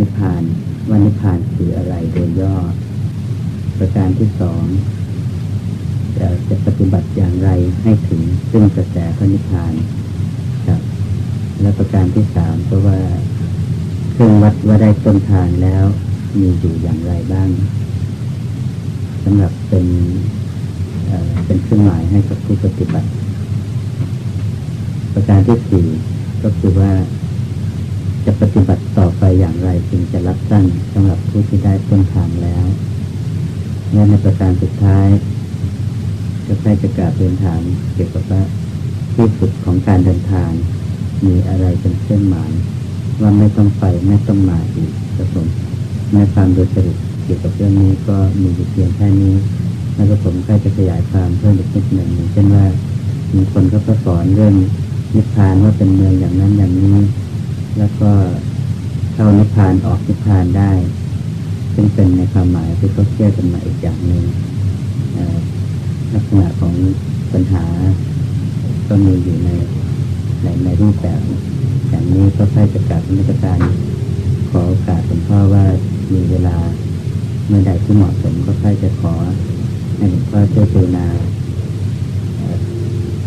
นิพพานว่านิพพานคืออะไรโดยย่อ ประการที่สองจะจะปฏิบัติอย่างไรให้ถึงซึ่งกระแสพระนิพพานครับ และประการที่สามก็ว่าเครื่องวัดว่าได้ต้นทางแล้วมีอยู่อย่างไรบ้างสำหรับเป็นเป็นเครื่องหมายให้กับผู้ปฏิบัติ ประการที่สี่ก็คือว่า จะปฏิบัติต่อไปอย่างไรจึงจะรับสั้นสำหรับผู้ที่ได้ต้นทางแล้วและในประการสุดท้ายก็ใช้จะกราบเรียนถามเกี่ยวกับว่าที่สุดของการเดินทาง มีอะไรเป็นเครื่องหมายว่าไม่ต้องไปไม่ต้องมาอีกกระผมในความโดยสรุปเกี่ยวกับเรื่องนี้ก็มีอยู่เพียงแค่นี้แล้วก็ผมก็จะขยายความเพิ่มอีกนิดหนึ่งเช่นว่ามีคนก็สอนเรื่องนิพพานว่าเป็นเมืองอย่างนั้นอย่างนี้ แล้วก็เข้านิพพานออกนิพพานได้ ซึ่งเป็นในความหมายที่เขาเชื่อกันมาอีกอย่างหนึ่งลักษณะของปัญหาก็มีอยู่ในในในรูปแบบอย่างนี้ก็ใช้จะกาศนิกการขอโอกาสหลวงพ่อว่ามีเวลาเมื่อใดที่เหมาะสมก็ใช้จะขอให้หลวงพ่อช่วยดูนา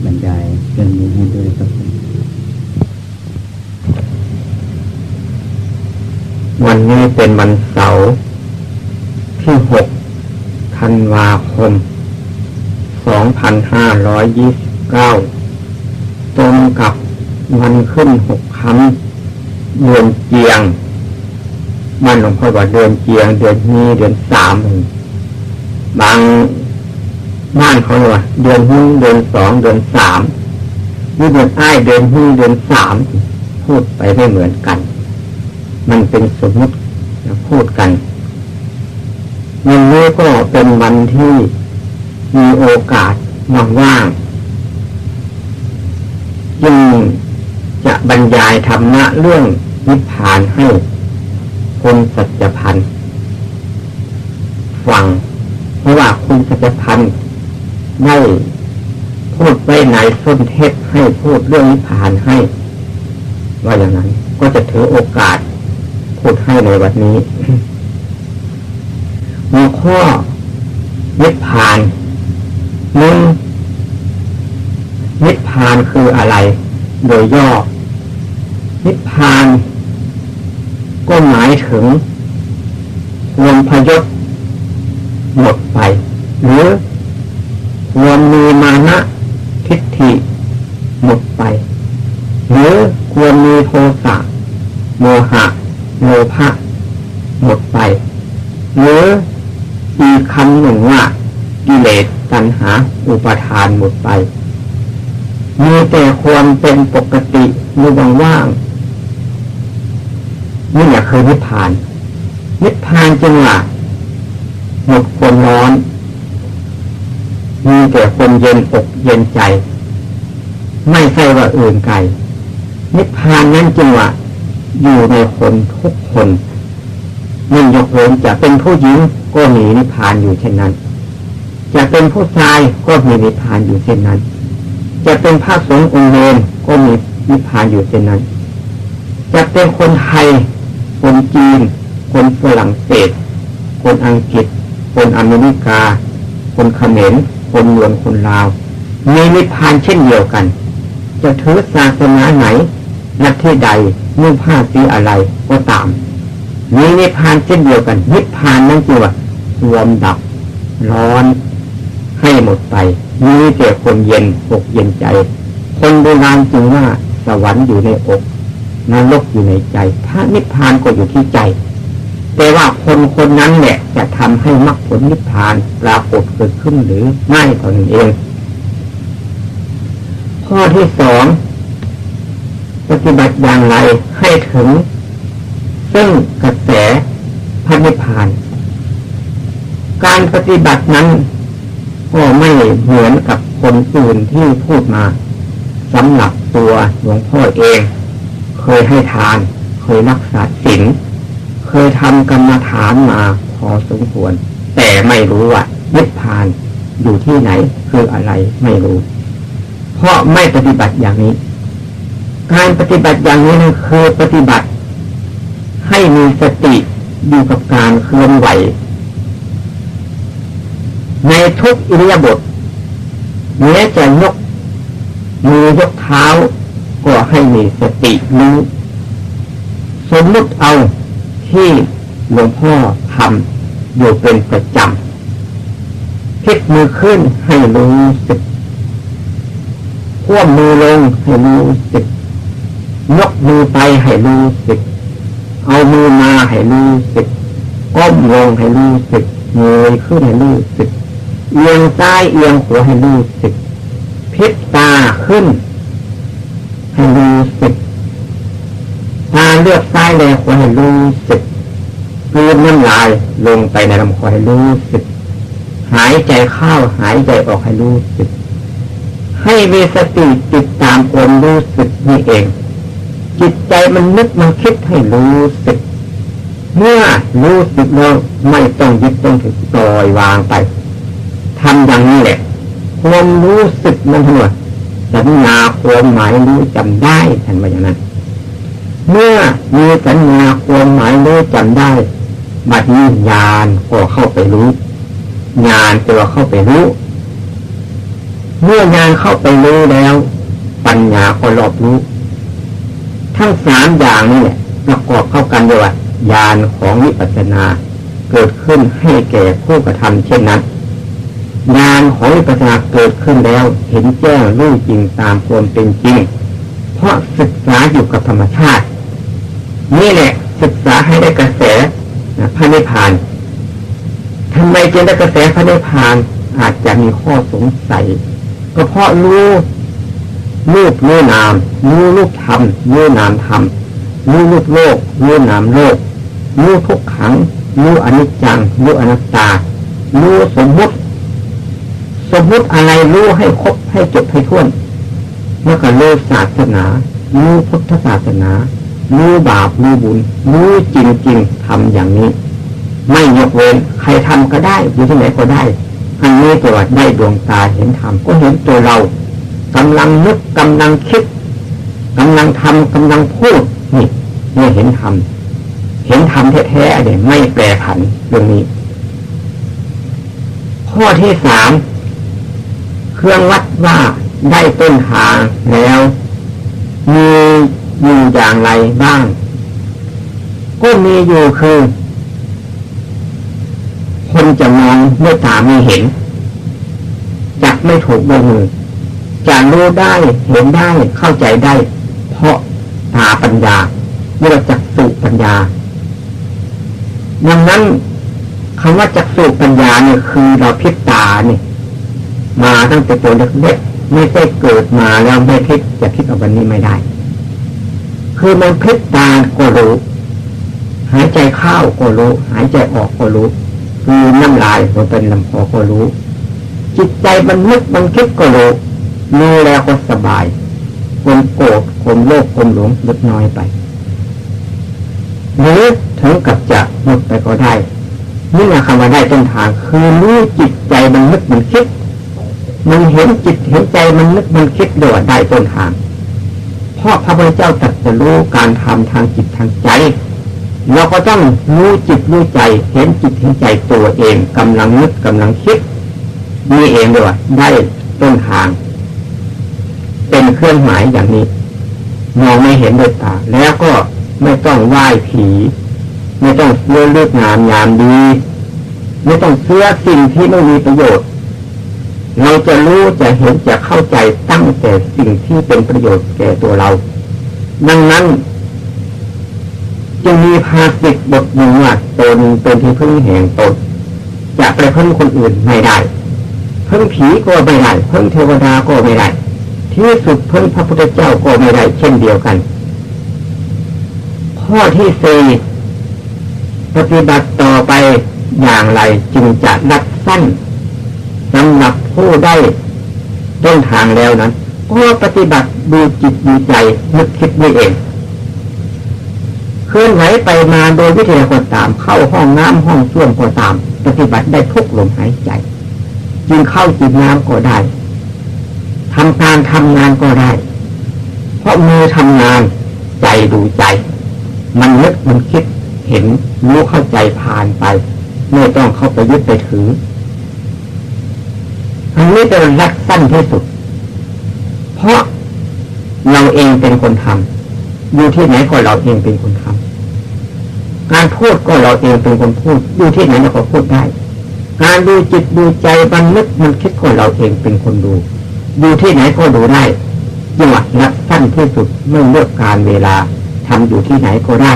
บรรยายเรื่องนี้ให้ด้วยครับ วันนี้เป็นวันเสาร์ที่หกธันวาคม สองพันห้าร้อยยี่สิบเก้าตรงกับวันขึ้นหกคำเดือนเจียงบ้านหลวงพ่อว่าเดือนเจียง เดือนนี้เดือนสามบางบ้านเขาว่าเดือนหุ้นเดือนสองเดือนสามนี่เดือนอ้ายเดือนหุ้นเดือนสามพูดไปไม่เหมือนกัน มันเป็นสมมติพูดกัน วันนี้ก็เป็นวันที่มีโอกาสว่างๆยิ่งจะบรรยายธรรมะเรื่องนิพพานให้คนสัจพันธ์ฟังเพราะว่าคุณสัจพันธ์ได้พูดไว้ในส้นเทศให้พูดเรื่องนิพพานให้ ว่าอย่างนั้น ก็จะถือโอกาส พูดให้ในวันนี้หัวข้อนิพพานหนึ่งนิพพานคืออะไร โดยย่อ นิพพาน ก็หมายถึงควมพยศหมดไป หรือควมมีมานะทิฏฐิหมดไป หรือความมีโทสะโมหะ โลภะหมดไปหรืออีคำหนึ่งว่ากิเลสตัณหาอุปทานหมดไป มีแต่ความเป็นปกติมีว่างๆนี่แหละคือนิพพาน นิพพานจึงว่าหมดความร้อน มีแต่ความเย็นอกเย็นใจ ไม่ใช่ว่าอื่นไกลนิพพานนั้นจึงว่า อยู่ในคนทุกคนไม่ยกเว้นจะเป็นผู้หญิงก็มีนิพพานอยู่เช่นนั้นจะเป็นผู้ชายก็มีนิพพานอยู่เช่นนั้น จะเป็นพระสงฆ์องค์เนก็มีนิพพานอยู่เช่นนั้น จะเป็นคนไทย คนจีน คนฝรั่งเศส คนอังกฤษ คนอเมริกา คนเขมร คนยวนคนลาว มีนิพพานเช่นเดียวกัน จะถือศาสนาไหน นักที่ใดนุ่งผ้าสีอะไรก็ตามมีนิพพานเช่นเดียวกัน นิพพานนั่นคือว่ารวมดับร้อนให้หมดไปมีแต่คนเย็นอกเย็นใจ คนโบราณจึงว่าสวรรค์อยู่ในอกนรกอยู่ในใจพระนิพพานก็อยู่ที่ใจ แต่ว่าคนคนนั้นแหละจะทำให้มรรคผลนิพพานปรากฏเกิดขึ้นหรือไม่เท่านั้นเอง ข้อที่สอง ปฏิบัติอย่างไรให้ถึง ซึ่งกระแสพระนิพพาน การปฏิบัตินั้น ก็ไม่เหมือนกับคนอื่นที่พูดมาสำหรับตัวหลวงพ่อเอง เคยให้ทาน เคยรักษาศีลเคยทำกรรมฐานมาพอสมควร แต่ไม่รู้ว่านิพพานอยู่ที่ไหนคืออะไรไม่รู้ เพราะไม่ปฏิบัติอย่างนี้ การปฏิบัติอย่างนี้นั่นคือปฏิบัติ ให้มีสติอยู่กับการเคลื่อนไหว ในทุกอิริยาบถแม้จะยกมือยกเท้า ก็ให้มีสติรู้สมมติเอาที่หลวงพ่อทำอยู่เป็นประจำพลิกมือขึ้นให้รู้สึกคว่ำมือลงให้รู้สึก มือไปให้รู้สึก เอามือมาให้รู้สึกก้มลงให้รู้สึกเงยขึ้นให้รู้สึก เอียงซ้ายเอียงขวาให้รู้สึกพิษตาขึ้นให้รู้สึกตาเลือกซ้ายแลขวาให้รู้สึกคืนน้ำลายลงไปในลำคอให้รู้สึก หายใจเข้าหายใจออกให้รู้สึก ให้มีสติติดตามความรู้สึกนี่เอง จิตใจมันนึกมันคิดให้รู้สึก เมื่อรู้สึกแล้วไม่ต้องยึดต้องถือปล่อยวางไปทำอย่างนี้แหละความรู้สึกมันหัวสัญญาความหมายรู้จำได้ท่านว่าอย่างนั้น เมื่อมีสัญญาความหมายรู้จำได้บัดนี้ญาณก็เข้าไปรู้ญาณตัวเข้าไปรู้ เมื่อญาณเข้าไปรู้แล้ว ปัญญาก็รอบรู้ ทั้งสามอย่างนี่ประกอบเข้ากันด้วยว่าญาณของวิปัสสนา เกิดขึ้นให้แก่ผู้กระทำเช่นนั้นญาณของวิปัสสนาเกิดขึ้นแล้วเห็นแจ้งรู้จริงตามความเป็นจริง เพราะศึกษาอยู่กับธรรมชาติ นี่แหละศึกษาให้ได้กระแสพระนิพพานทำไมจึงได้กระแสพระนิพพานอาจจะมีข้อสงสัย ก็เพราะรู้ รูปรู้นามรู้รูปธรรมรู้นามธรรมรู้รูปโลกรู้นามโลกรู้ทุกขังรู้อนิจจังรู้อนัตตารู้สมมุติ สมมุติอะไรรู้ให้ครบให้จบให้ท้วนเมื่อก็รู้ศาสนารู้พุทธศาสนารู้บาปรู้บุญรู้จริงจริงทำอย่างนี้ ไม่ยกเว้นใครทำก็ได้อยู่ที่ไหนก็ได้อันนี้ตัวได้ดวงตาเห็นธรรมก็เห็นตัวเรา กำลังนึกกำลังคิดกำลังทำกำลังพูดนี่นี่เห็นธรรมเห็นธรรมแท้ๆเนี่ยไม่แปรผันเรื่องนี้ ข้อที่สามเครื่องวัดว่าได้ต้นทางแล้วมีอยู่อย่างไรบ้าง ก็มีอยู่คือ คนจะมองด้วยตาไม่เห็นจับไม่ถูกด้วยมือ จะรู้ได้เห็นได้เข้าใจได้ เพราะตาปัญญาเรียกว่าจักสุปัญญาดังนั้นคำว่าจักสุปัญญาเนี่ยคือเราพิจตาเนี่ยมาตั้งแต่ตัวเล็กๆไม่ใช่เกิดมาแล้วไม่คิดจะคิดเอาวันนี้ไม่ได้ คือมันพิจตาก็รู้หายใจเข้าก็รู้ หายใจออกก็รู้ คือน้ำลายมันเป็นลำคอก็รู้ จิตใจมันนึกมันคิดก็รู้ รู้แล้วก็สบายคนโกรธคนโลภคนหลงลดน้อยไป หรือถึงกับจะหมดไปก็ได้นี่นะคำว่าได้ต้นทางคือรู้จิตใจมันนึกมันคิด มันเห็นจิตเห็นใจมันนึกมันคิดโดยได้ต้นทาง เพราะพระพุทธเจ้าตรัสรู้การทำทางจิตทางใจ เราก็ต้องรู้จิตรู้ใจ เห็นจิตเห็นใจตัวเองกำลังนึกกำลังคิดนี่เองด้วยได้ต้นทาง เป็นเครื่องหมายอย่างนี้ มองไม่เห็นด้วยตา แล้วก็ไม่ต้องไหว้ผี ไม่ต้องเสื้อเลือดงามยามดี ไม่ต้องเสื้อสิ่งที่ไม่มีประโยชน์ เราจะรู้จะเห็นจะเข้าใจตั้งแต่สิ่งที่เป็นประโยชน์แก่ตัวเรา ดังนั้นจึงมีภาษิตบทหนึ่งว่าตนเป็นที่พึ่งแห่งตนจะไปพึ่งคนอื่นไม่ได้ พึ่งผีก็ไม่ได้ พึ่งเทวดาก็ไม่ได้ ที่สุดพึ่งพระพุทธเจ้าก็ไม่ได้เช่นเดียวกัน ข้อที่สี่ปฏิบัติต่อไปอย่างไรจึงจะรัดสั้นสำหรับผู้ได้ต้นทางแล้วนั้นก็ปฏิบัติดูจิตดูใจนึกคิดนี่เองเคลื่อนไหวไปมาโดยวิธีก็ตาม เข้าห้องน้ำห้องส้วมก็ตาม ปฏิบัติได้ทุกลมหายใจจิงเข้าจิตน้ำก็ได้ ทำการทำงานก็ได้ เพราะมือทำงานใจดูใจ มันนึกมันคิดเห็นรู้เข้าใจผ่านไป ไม่ต้องเข้าไปยึดไปถืออันนี้เป็นรักสั้นที่สุด เพราะเราเองเป็นคนทำอยู่ที่ไหนก็เราเองเป็นคนทำการพูดก็เราเองเป็นคนพูดอยู่ที่ไหนเราก็พูดได้ การดูจิตดูใจบันนึกมันคิดก็เราเองเป็นคนดู ดูที่ไหนก็ดูได้จังหวะรักสั้นที่สุดไม่เลือกการเวลาทำอยู่ที่ไหนก็ได้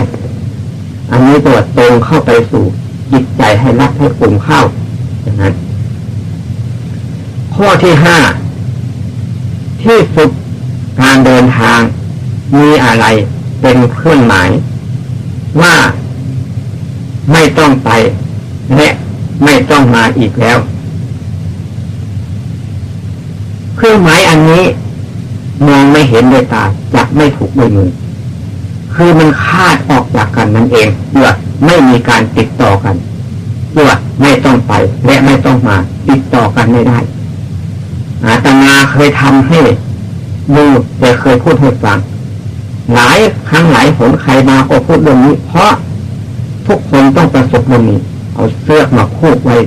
อันนี้ตัวตรงเข้าไปสู่จิตใจให้รักให้กลุ่มเข้าอย่างนั้น ข้อที่ห้าที่สุดการเดินทางมีอะไรเป็นเครื่องหมาย ว่าไม่ต้องไปและไม่ต้องมาอีกแล้ว เครื่องหมายอันนี้มองไม่เห็นด้วยตาจะไม่ถูกด้วยมือคือมันคาดออกจากกันนั่นเองเพื่อไม่มีการติดต่อกันเพื่อไม่ต้องไปและไม่ต้องมา ติดต่อกันไม่ได้อาตมาเคยทำให้ดูแต่เคยพูดให้ฟังหลายครั้งหลายผลใครมาก็พูดเรื่องนี้ เพราะทุกคนต้องประสบเรื่องนี้เอาเสื้อมาพูดไว้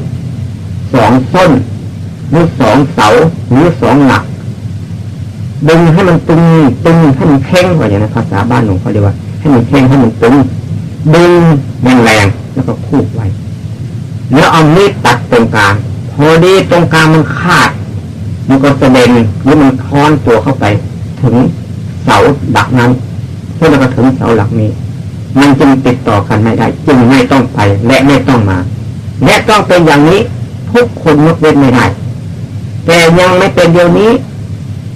สองส้น หรือสองเสาหรือสองหลักดึงให้มันตึงตึงให้มันแข็งว่าอย่างนั้นภาษาบ้านหลวงเขาเรียกว่า ให้มันแข็งให้มันตึงดึงแรงแรงแล้วก็พูดไว้แล้วเอามีดตัดตรงกลางพอดีตรงกลางมันขาด มันก็แสดงหรือมันค้อนตัวเข้าไป ถึงเสาหลักนั้นเพื่อแล้วก็ถึงเสาหลักนี้ มันจึงติดต่อกันไม่ได้ จึงไม่ต้องไปและไม่ต้องมา และต้องเป็นอย่างนี้ทุกคนยกเว้นไม่ได้ แต่ยังไม่เป็นเดียวนี้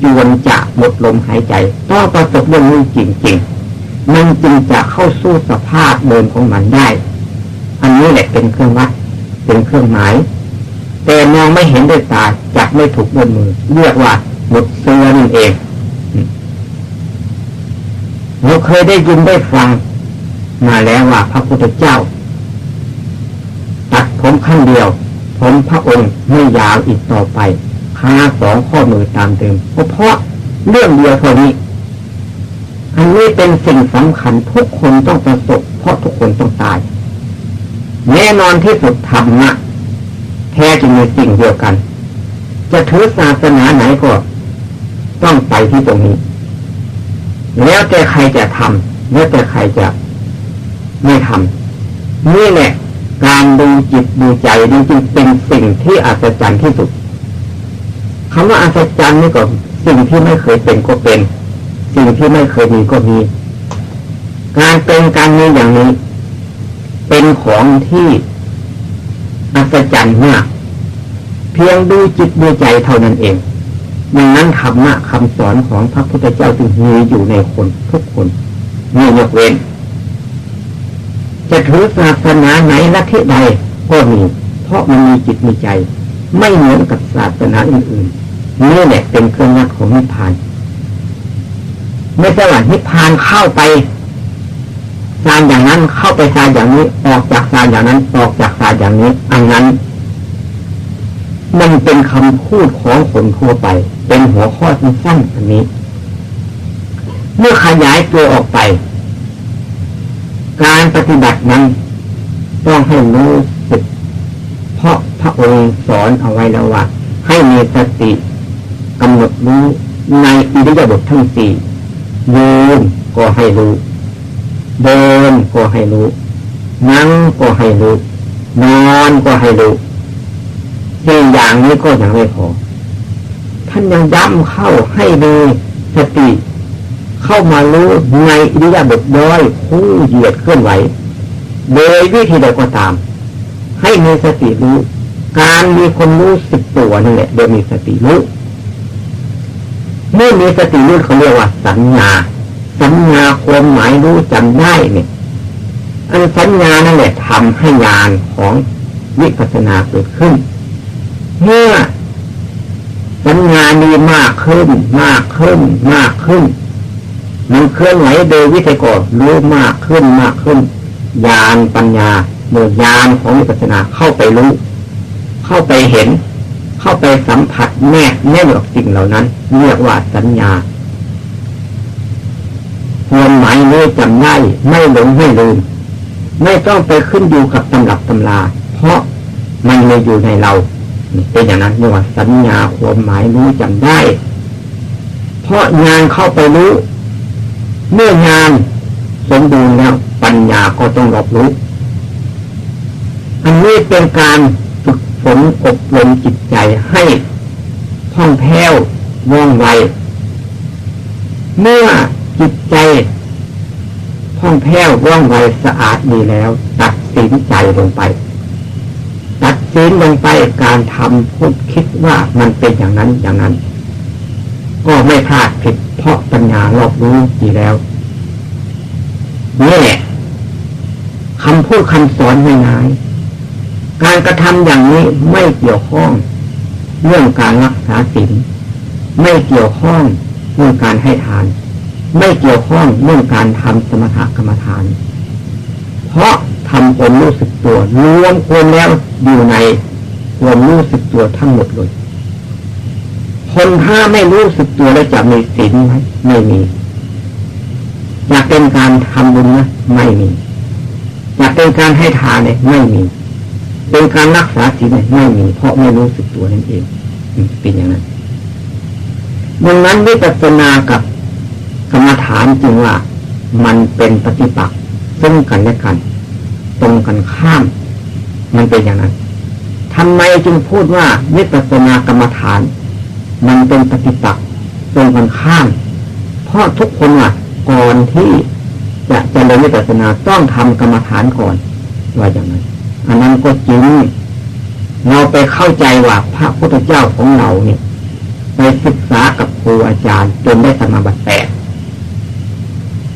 จวนจะหมดลมหายใจต้องประสบเรื่องนี้จริงๆมันจึงจะเข้าสู้สภาพเดิมของมันได้ อันนี้แหละเป็นเครื่องวัดเป็นเครื่องหมาย แต่มองไม่เห็นด้วยตาจับไม่ถูกด้วยมือ เรียกว่าหมดเสื้อนั่นเองเราเคยได้ยินได้ฟัง มาแล้วว่าพระพุทธเจ้า ตัดผมขั้นเดียว ผมพระองค์ไม่ยาวอีกต่อไป ขาสองข้อมือตามเดิมเพราะเรื่องเดียวเท่านี้ อันนี้เป็นสิ่งสำคัญทุกคนต้องประสบ เพราะทุกคนต้องตาย แน่นอนที่สุดธรรมะแท้จริงในสิ่งเดียวกัน จะถือศาสนาไหนก็ ต้องไปที่ตรงนี้ แล้วแต่ใครจะทำแล้วแต่ใครจะไม่ทำนี่แหละการดูจิตดูใจจริงเป็นสิ่งที่อัศจรรย์ที่สุด คำว่าอัศจรรย์นี่ก็สิ่งที่ไม่เคยเป็นก็เป็น สิ่งที่ไม่เคยมีก็มี การเป็นการมีอย่างนี้ เป็นของที่อัศจรรย์มาก เพียงดูจิตดูใจเท่านั้นเองดังนั้นธรรมะคำสอนของพระพุทธเจ้าจึงมีอยู่ในคนทุกคนม่ยกเว้น จะถือศาสนาไหนละที่ใดก็มี เพราะมันมีจิตมีใจ ไม่เหมือนกับศาสนาอื่นๆ นี่แหละเป็นเครื่องวัดของนิพพาน ไม่ใช่ว่านิพพานเข้าไปซานอย่างนั้นเข้าไปซานอย่างนี้ ออกจากซานอย่างนั้น ออกจากซานอย่างนี้ อันนั้น มันเป็นคำพูดของคนทั่วไป เป็นหัวข้อสั้นๆอันนี้ เมื่อขยายตัวออกไป การปฏิบัตินั้น ต้องให้รู้สึก เพราะพระองค์สอนเอาไว้แล้วว่าให้มีสติ กำหนดรู้ในอิริยาบถทั้งสี่ยืนก็ให้รู้เดินก็ให้รู้นั่งก็ให้รู้นอนก็ให้รู้สี่อย่างนี้ก็ยังไม่พอ ท่านยังย้ำเข้าให้มีสติ เข้ามารู้ในอิริยาบถย่อยคู่เหยียดเคลื่อนไหวโดยวิธีใดก็ตาม ให้มีสติรู้ การมีคนรู้สึกตัวนั่นแหละโดยมีสติรู้ เมื่อมีสติรู้เขาเรียกว่าสัญญา สัญญาความหมายรู้จำได้เนี่ย อันสัญญานั่นแหละทำให้ญาณของวิปัสสนาเกิดขึ้น เมื่อสัญญานี้มากขึ้น มากขึ้น มากขึ้น มันเคลื่อนไหวโดยวิธีก่อรู้มากขึ้นมากขึ้นญาณปัญญาเมื่อญาณของวิปัสสนาเข้าไปรู้ เข้าไปเห็น เข้าไปสัมผัสแนบแน่นกับสิ่งเหล่านั้น เรียกว่าสัญญาความหมายรู้จำได้ไม่หลงไม่ลืม ไม่ต้องไปขึ้นอยู่กับตำรับตำรา เพราะมันมีอยู่ในเราเป็นอย่างนั้นเรียกว่าสัญญาความหมายรู้จำได้ เพราะงานเข้าไปรู้ เมื่องานสมบูรณ์แล้วปัญญาก็ต้องรับรู้ อันนี้เป็นการ ฝนอบรมจิตใจให้ท่องแผ้วว่องไว เมื่อจิตใจท่องแผ้วว่องไวสะอาดดีแล้ว ตัดสินใจลงไป ตัดสินลงไปการทำพูดคิดว่ามันเป็นอย่างนั้นอย่างนั้น ก็ไม่พลาดผิดเพราะปัญญารอบรู้ดีแล้วนี่แหละคำพูดคำสอนง่าย การกระทำอย่างนี้ไม่เกี่ยวข้อง เรื่องการรักษาศีลไม่เกี่ยวข้องเรื่องการให้ทาน ไม่เกี่ยวข้องเรื่องการทำสมถกรรมฐาน เพราะทำคนรู้สึกตัวรวมคนแล้วอยู่ในความรู้สึกตัวทั้งหมดเลยคนถ้าไม่รู้สึกตัวแล้วจะมีศีลไหมไม่มีอยากเป็นการทำบุญนะไม่มีอยากเป็นการให้ทานเนี่ยไม่มี เป็นการรักษาศีลไม่มีเพราะไม่รู้สึกตัวนั่นเองเป็นอย่างนั้นดังนั้นวิปัสสนากับกรรมฐานจึงว่ามันเป็นปฏิปักษ์ซึ่งกันและกัน ตรงกันข้าม มันเป็นอย่างนั้นทำไมจึงพูดว่าวิปัสสนากรรมฐาน มันเป็นปฏิปักษ์ตรงกันข้าม เพราะทุกคนว่าก่อนที่จะจะเรียนวิปัสสนาต้องทำกรรมฐานก่อนว่าอย่างนั้น อันนั้นก็จริงเราไปเข้าใจว่าพระพุทธเจ้าของเราเนี่ย ไปศึกษากับครูอาจารย์ จนได้สมาบัติแปด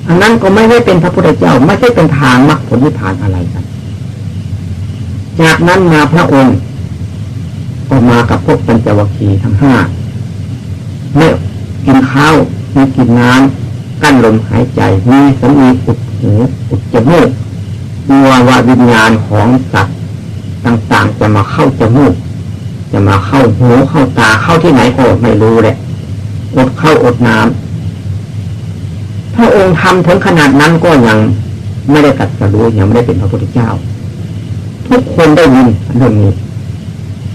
อันนั้นก็ไม่ได้เป็นพระพุทธเจ้า ไม่ใช่เป็นทางมรรคผลนิพพานอะไรกัน จากนั้นมาพระองค์ก็มากับพวกปัญจวัคคีย์ทั้งห้าเมื่อกินข้าวมีกินน้ำกั้นลมหายใจ มีสมีอุดหูอุดจมูก กลัวว่าวิญญาณของสัตว์ต่างๆ จะมาเข้าจมูก จะมาเข้าหูเข้าตาเข้าที่ไหนก็ไม่รู้แหละอดเข้าอดน้ำพระองค์ทำถึงขนาดนั้นก็ยังไม่ได้ตัดสรู้ยังไม่ได้เป็นพระพุทธเจ้า ทุกคนได้ยินเรื่องนี้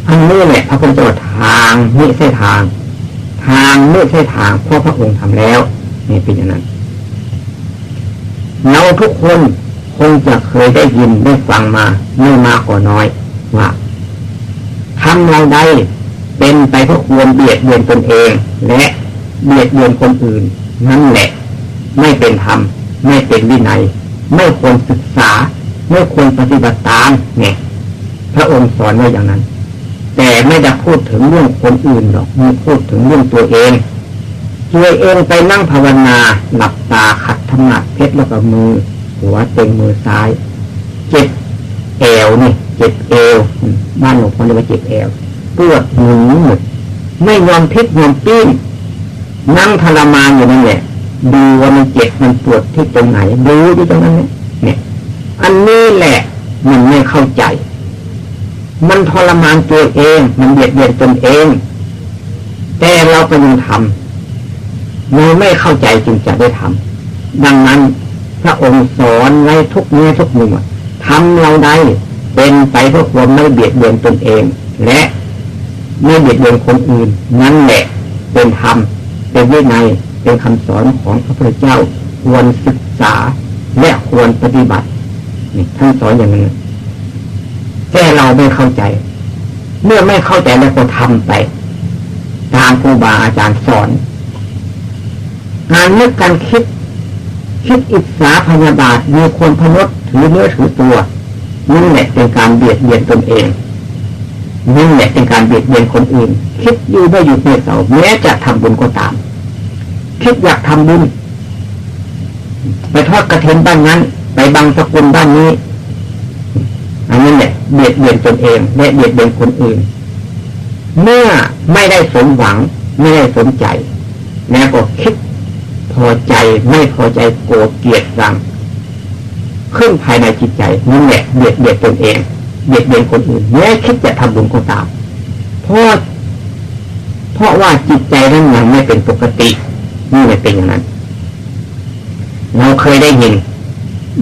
อันนี้แหละพระพุทธเจ้าทางไม่ใช่ทาง ทางไม่ใช่ทางเพราะพระองค์ทำแล้วนี่เป็นอย่างนั้นเราทุกคน คงจะเคยได้ยินได้ฟังมาไม่มากก็น้อยว่าทำเราได้เป็นไปเพราะควรเบียดเบียนตนเอง และเบียดเบียนคนอื่น นั่นแหละ ไม่เป็นธรรม ไม่เป็นวินัย ไม่ควรศึกษา ไม่ควรปฏิบัติตามเนี่ยพระองค์สอนไว้อย่างนั้น แต่ไม่ได้พูดถึงเรื่องคนอื่นหรอกมีพูดถึงเรื่องตัวเองตัวเองไปนั่งภาวนาหลับตาขัดธรรมะเพชรแล้วก็มือ หัวเต็งมือซ้าย เจ็บเอวนี่เจ็บเอวบ้านหลวงพ่อเรียกว่าเจ็บเอวปวดหนุนหมดไม่ยอมพลิกยอมปิ้งนั่งทรมานอยู่นั่นแหละดูว่ามันเจ็บมันปวดที่ตรงไหนดูที่ตรงนั้นเนี่ย อันนี้แหละมันไม่เข้าใจ มันทรมานตัวเอง มันเบียดเบียนตนเอง แต่เราก็ยังทำเราไม่เข้าใจจึงจะได้ทำดังนั้น พระองค์สอนไว้ทุกเนื้อทุกมุมทำเราได้เป็นไปเพื่อความไม่เบียดเบียนตนเอง และไม่เบียดเบียนคนอื่น นั่นแหละเป็นธรรมเป็นวินัยเป็นคำสอนของพระพุทธเจ้า ควรศึกษาและควรปฏิบัตินี่ท่านสอนอย่างนี้แค่เราไม่เข้าใจ เมื่อไม่เข้าใจแล้วก็ทำไป ตามครูบาอาจารย์สอน งานนึกการคิด คิดอิจฉาพยาบาทมีคนพนดถือเนื้อถือตัวนี่แหละเป็นการเบียดเบียนตนเองนี่แหละเป็นการเบียดเบียนคนอื่น คิดอยู่ไม่อยู่เพื่เสาแม้จะทำบุญก็ตาม คิดอยากทำบุญไปทอดกระเทียมบ้านนั้น ไปบังสกุลบ้านนี้ อันนี้แหละเบียดเบียนตนเองและเบียดเบียนคนอื่น เมื่อไม่ได้สมหวังไม่ได้สนใจ แล้วก็คิด พอใจไม่พอใจโกรธเกลียดรังขึ้นภายในจิตใจนั่นแหละเบียดเบียดตนเองเบียดเบียนคนอื่นแม้คิดจะทำบุญก็ตามเพราะเพราะว่าจิตใจนั้นยังไม่เป็นปกตินี่ไม่เป็นอย่างนั้น เราเคยได้ยิน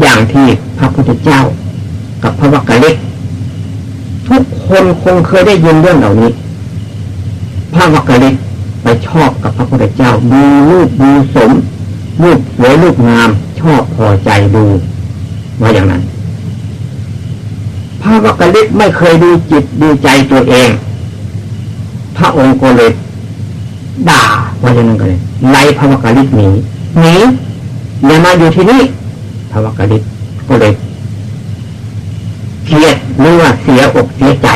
อย่างที่พระพุทธเจ้า กับพระวักกะลิกทุกคนคงเคยได้ยินเรื่องเหล่านี้ พระวักกะลิก ไปชอบกับพระพุทธเจ้าดูรูปดูสมรูปสวยรูปงาม ชอบพอใจดูว่าอย่างนั้นพระวักกะลิกไม่เคยดูจิตดูใจตัวเอง พระองค์ก็เลยด่าว่าอย่างนั้นก็เลยไล่พระวักกะลิกหนีหนีอย่ามาอยู่ที่นี่พระวักกะลิกก็เลยเครียดหรือว่าเสียอกเสียใจ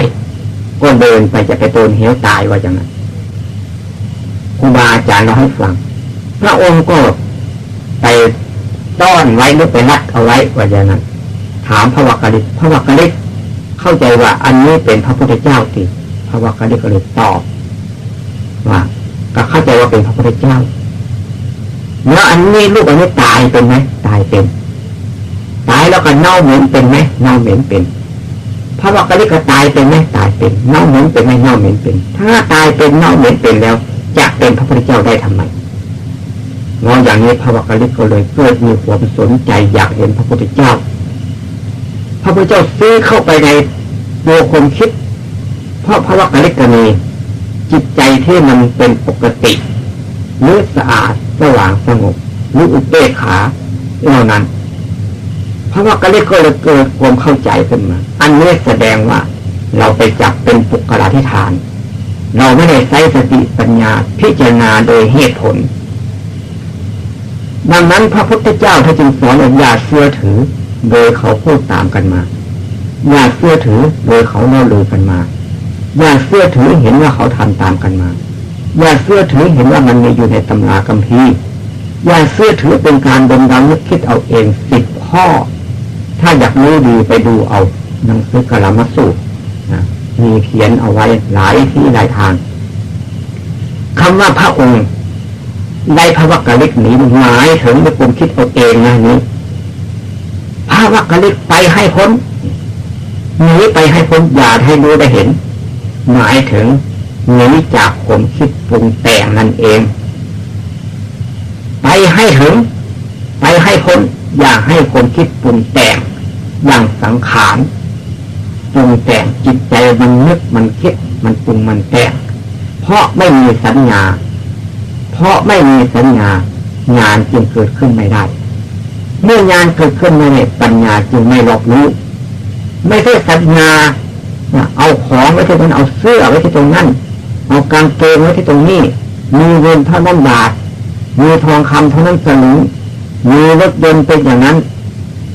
ก็เดินไปจะไปโดนเหวตายว่าอย่างนั้น รูบาอาจารย์เราให้ฟัง พระองค์ก็ไปต้อนไว้หรือไปรัดเอาไว้ว่าอย่างนั้น ถามพระวักกะลิกพระวักกะลิกเข้าใจว่าอันนี้เป็นพระพุทธเจ้าสิพระวักกะลิกก็เลยตอบว่าก็เข้าใจว่าเป็นพระพุทธเจ้าแล้วอันนี้ลูกอันนี้ตายเป็นไหมตายเป็น ตายแล้วก็เน่าเหม็นเป็นไหมเน่าเหม็นเป็นพระวักกะลิกก็ตายเป็นไหมตายเป็น เน่าเหม็นเป็นไหมเน่าเหม็นเป็น ถ้าตายเป็นเน่าเหม็นเป็นแล้ว จะเป็นพระพุทธเจ้าได้ทำไมงออย่างนี้พระวักกะลิกก็เลยเกิดมีความสนใจอยากเห็นพระพุทธเจ้า พระพุทธเจ้าซื้อเข้าไปในตัวคนคิด เพราะพระวักกะลิกกมีจิตใจที่มันเป็นปกติหรือสะอาดสว่างสงบหรืออุเบกขาเหล่านั้นพระวักกะลิกก็เลยเกิดความเข้าใจขึ้นมา อันนี้แสดงว่าเราไปจับเป็นปุกลาธิฐาน เราไม่ได้ใช้สติปัญญาพิจารณาโดยเหตุผล ดังนั้นพระพุทธเจ้าท่านจึงสอนอย่าเชื่อถือ โดยเขาพูดตามกันมา อย่าเชื่อถือโดยเขาเล่าลือกันมา อย่าเชื่อถือเห็นว่าเขาทำตามกันมา อย่าเชื่อถือเห็นว่ามันมีอยู่ในตำราคัมภีร์อย่าเชื่อถือเป็นการดมดำนึกคิดเอาเองสิบข้อ ถ้าอยากรู้ดีไปดูเอาหนังสือกลามัสูตร มีเขียนเอาไว้หลายที่หลายทางคำว่าพระองค์ได้พระวักกะลิกหนีหมายถึงในปุ่มคิดเอาเองนะนี้พระวักกะลิกไปให้พ้นหนีไปให้พ้นอย่าให้รู้ได้เห็น หมายถึงหนีจากผมคิดปรุงแต่งนั่นเอง ไปให้ถึง ไปให้พ้นอย่าให้คนคิดปรุงแต่งอย่างสังขาร ปรุงแต่งจิตใจมันนึกมันคิดมันปรุงมันแต่งเพราะไม่มีสัญญา เพราะไม่มีสัญญางานจึงเกิดขึ้นไม่ได้ เมื่องานเกิดขึ้นไม่ได้ปัญญาจึงไม่รับรู้ ไม่ใช่สัญญาเอาของไว้ที่ตรงนั้นเอาเสื้อไว้ที่ตรงนั้นเอากางเกงไว้ที่ตรงนี้ มีเงินเท่านั้นบาท มีทองคำเท่านั้นสลึงมีรถยนต์เป็นอย่างนั้น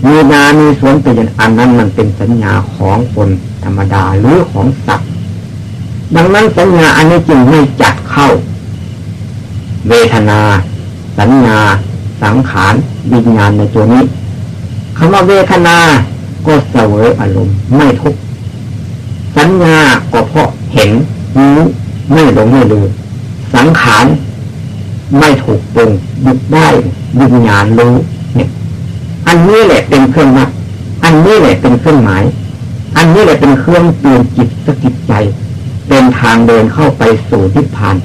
มีนามีสวนเป็นอันนั้นมันเป็นสัญญาของคนธรรมดาหรือของสัตว์ ดังนั้นสัญญาอันนี้จึงไม่จัดเข้า เวทนา สัญญา สังขารวิญญาณในตัวนี้คำว่าเวทนาก็เสวยอารมณ์ไม่ทุกข์สัญญาก็เพราะเห็นรู้ไม่หลงไม่ลืมสังขารไม่ถูกปรุงยึดได้วิญญาณรู้ อันนี้แหละเป็นเครื่องมัดอันนี้แหละเป็นเครื่องหมาย อันนี้แหละเป็นเครื่องเตือนจิตสกิดใจ เป็นทางเดินเข้าไปสู่นิพพาน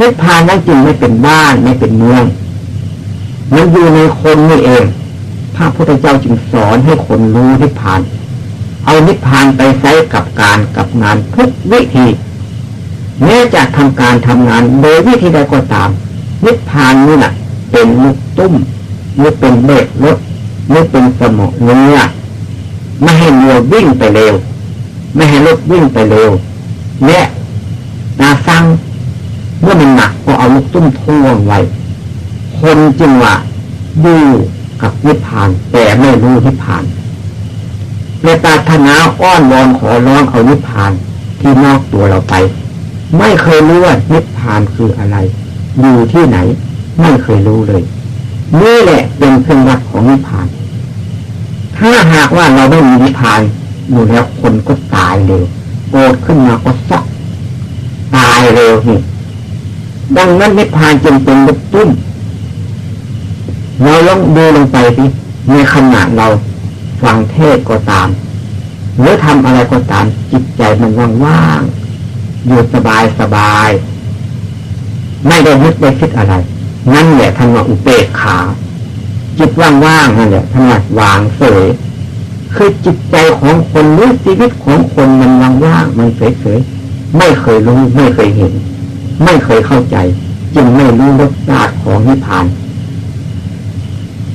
นิพพานนั้นจึงไม่เป็นบ้านไม่เป็นเมือง มันอยู่ในคนนี่เองพระพุทธเจ้าจึงสอนให้คนรู้นิพพาน เอานิพพานไปใช้กับการกับงานทุกวิธีแม้จะทำการทำงานโดยวิธีใดก็ตาม นิพพานนี่แหละเป็นลูกตุ้มหรือเป็นเบรกรถ หรือเป็นสมองเนื้อไม่ให้เรือวิ่งไปเร็ว ไม่ให้รถวิ่งไปเร็วและนาซังเมื่อมันหนักก็เอาลูกตุ้มท่วงไว้ คนจึงว่าดูกับนิพพาน แต่ไม่รู้นิพพานเนตาธนาอ้อนวอนขอร้องเอานิพพานที่นอกตัวเราไป ไม่เคยรู้ว่านิพพานคืออะไร อยู่ที่ไหน ไม่เคยรู้เลยนี่แหละ เป็นเครื่องวัดของนิพพาน ถ้าหากว่าเราไม่มีนิพพานอยู่แล้วคนก็ตายเร็วโกรธขึ้นมาก็ซอกตายเร็วนี่ดังนั้นนิพพานจึงเป็นลูกตุ้มเราลองดูลงไปสิในขณะเราฟังเทศก็ตาม หรือทำอะไรก็ตาม จิตใจมันว่างๆอยู่สบายสบาย ไม่ได้ยึดได้คิดอะไร นั่นแหละท่านว่าอุเบกขา จิตว่างๆนั่นแหละทำไมวางเสยคือจิตใจของคนหรือชีวิตของคนมันว่างๆมันเฉยๆไม่เคยรู้ไม่เคยเห็น ไม่เคยเข้าใจ จึงไม่รู้รสชาติของนิพพาน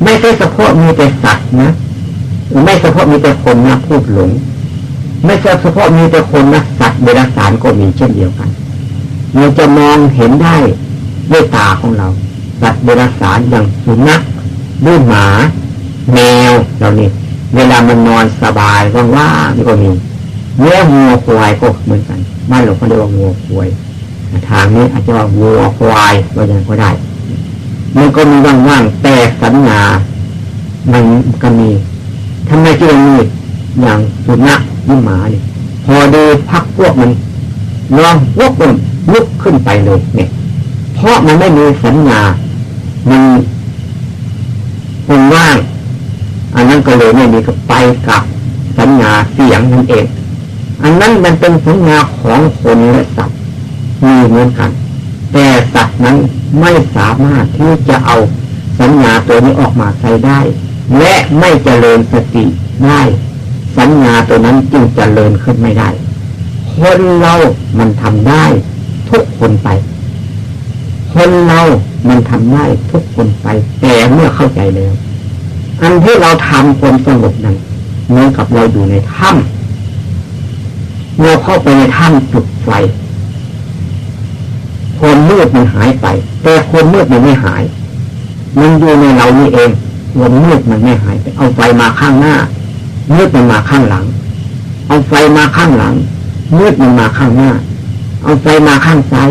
ไม่ใช่เฉพาะมีแต่สัตว์นะไม่เฉพาะมีแต่คนนะพูดหลง ไม่ใช่เฉพาะมีแต่คนนะสัตว์เดรัจฉานก็มีเช่นเดียวกันเราจะมองเห็นได้ด้วยตาของเรา สัตว์เดรัจฉานอย่างสุนัข ด้วยหมา แมวเหล่านี้ เวลามันนอนสบายว่างๆนี่ก็มีเนื้องัวควายก็เหมือนกันบ้านหลวงเขาเรียกว่างัวควายทางนี้อาจจะว่างัวควายก็ยังก็ได้มันก็มีว่างๆแต่สัญญามันก็มีทำไมที่มันมีอย่างสุนัขยิ่งหมาเนี่ยพอดูพักพวกมันลองวกมันลุกขึ้นไปเลยเนี่ย เพราะมันไม่มีสัญญามันว่าง อันนั้นก็เล ยไม่มีก็ไปกับสัญญาเสียงนั่นเอง อันนั้นมันเป็นสัญญาของคนและสัตว์มีเหมือนกัน แต่สัตว์นั้นไม่สามารถที่จะเอาสัญญาตัวนี้ออกมาใช้ได้ และไม่เจริญสติได้ สัญญาตัวนั้นจึงเจริญขึ้นไม่ได้ คนเรามันทำได้ ทุกคนไป คนเรามันทำได้ทุกคนไป แต่เมื่อเข้าใจแล้ว อันที่เราทำความสงบนั้นเหมือนกับเราอยู่ในถ้ำเราเข้าไปในถ้ำจุดไฟความมืดมันหายไป แต่ความมืดมันไม่หาย มันอยู่ในเรานี่เองความมืดมันไม่หายไป เอาไฟมาข้างหน้า มืดมันมาข้างหลัง เอาไฟมาข้างหลัง มืดมันมาข้างหน้า เอาไฟมาข้างซ้าย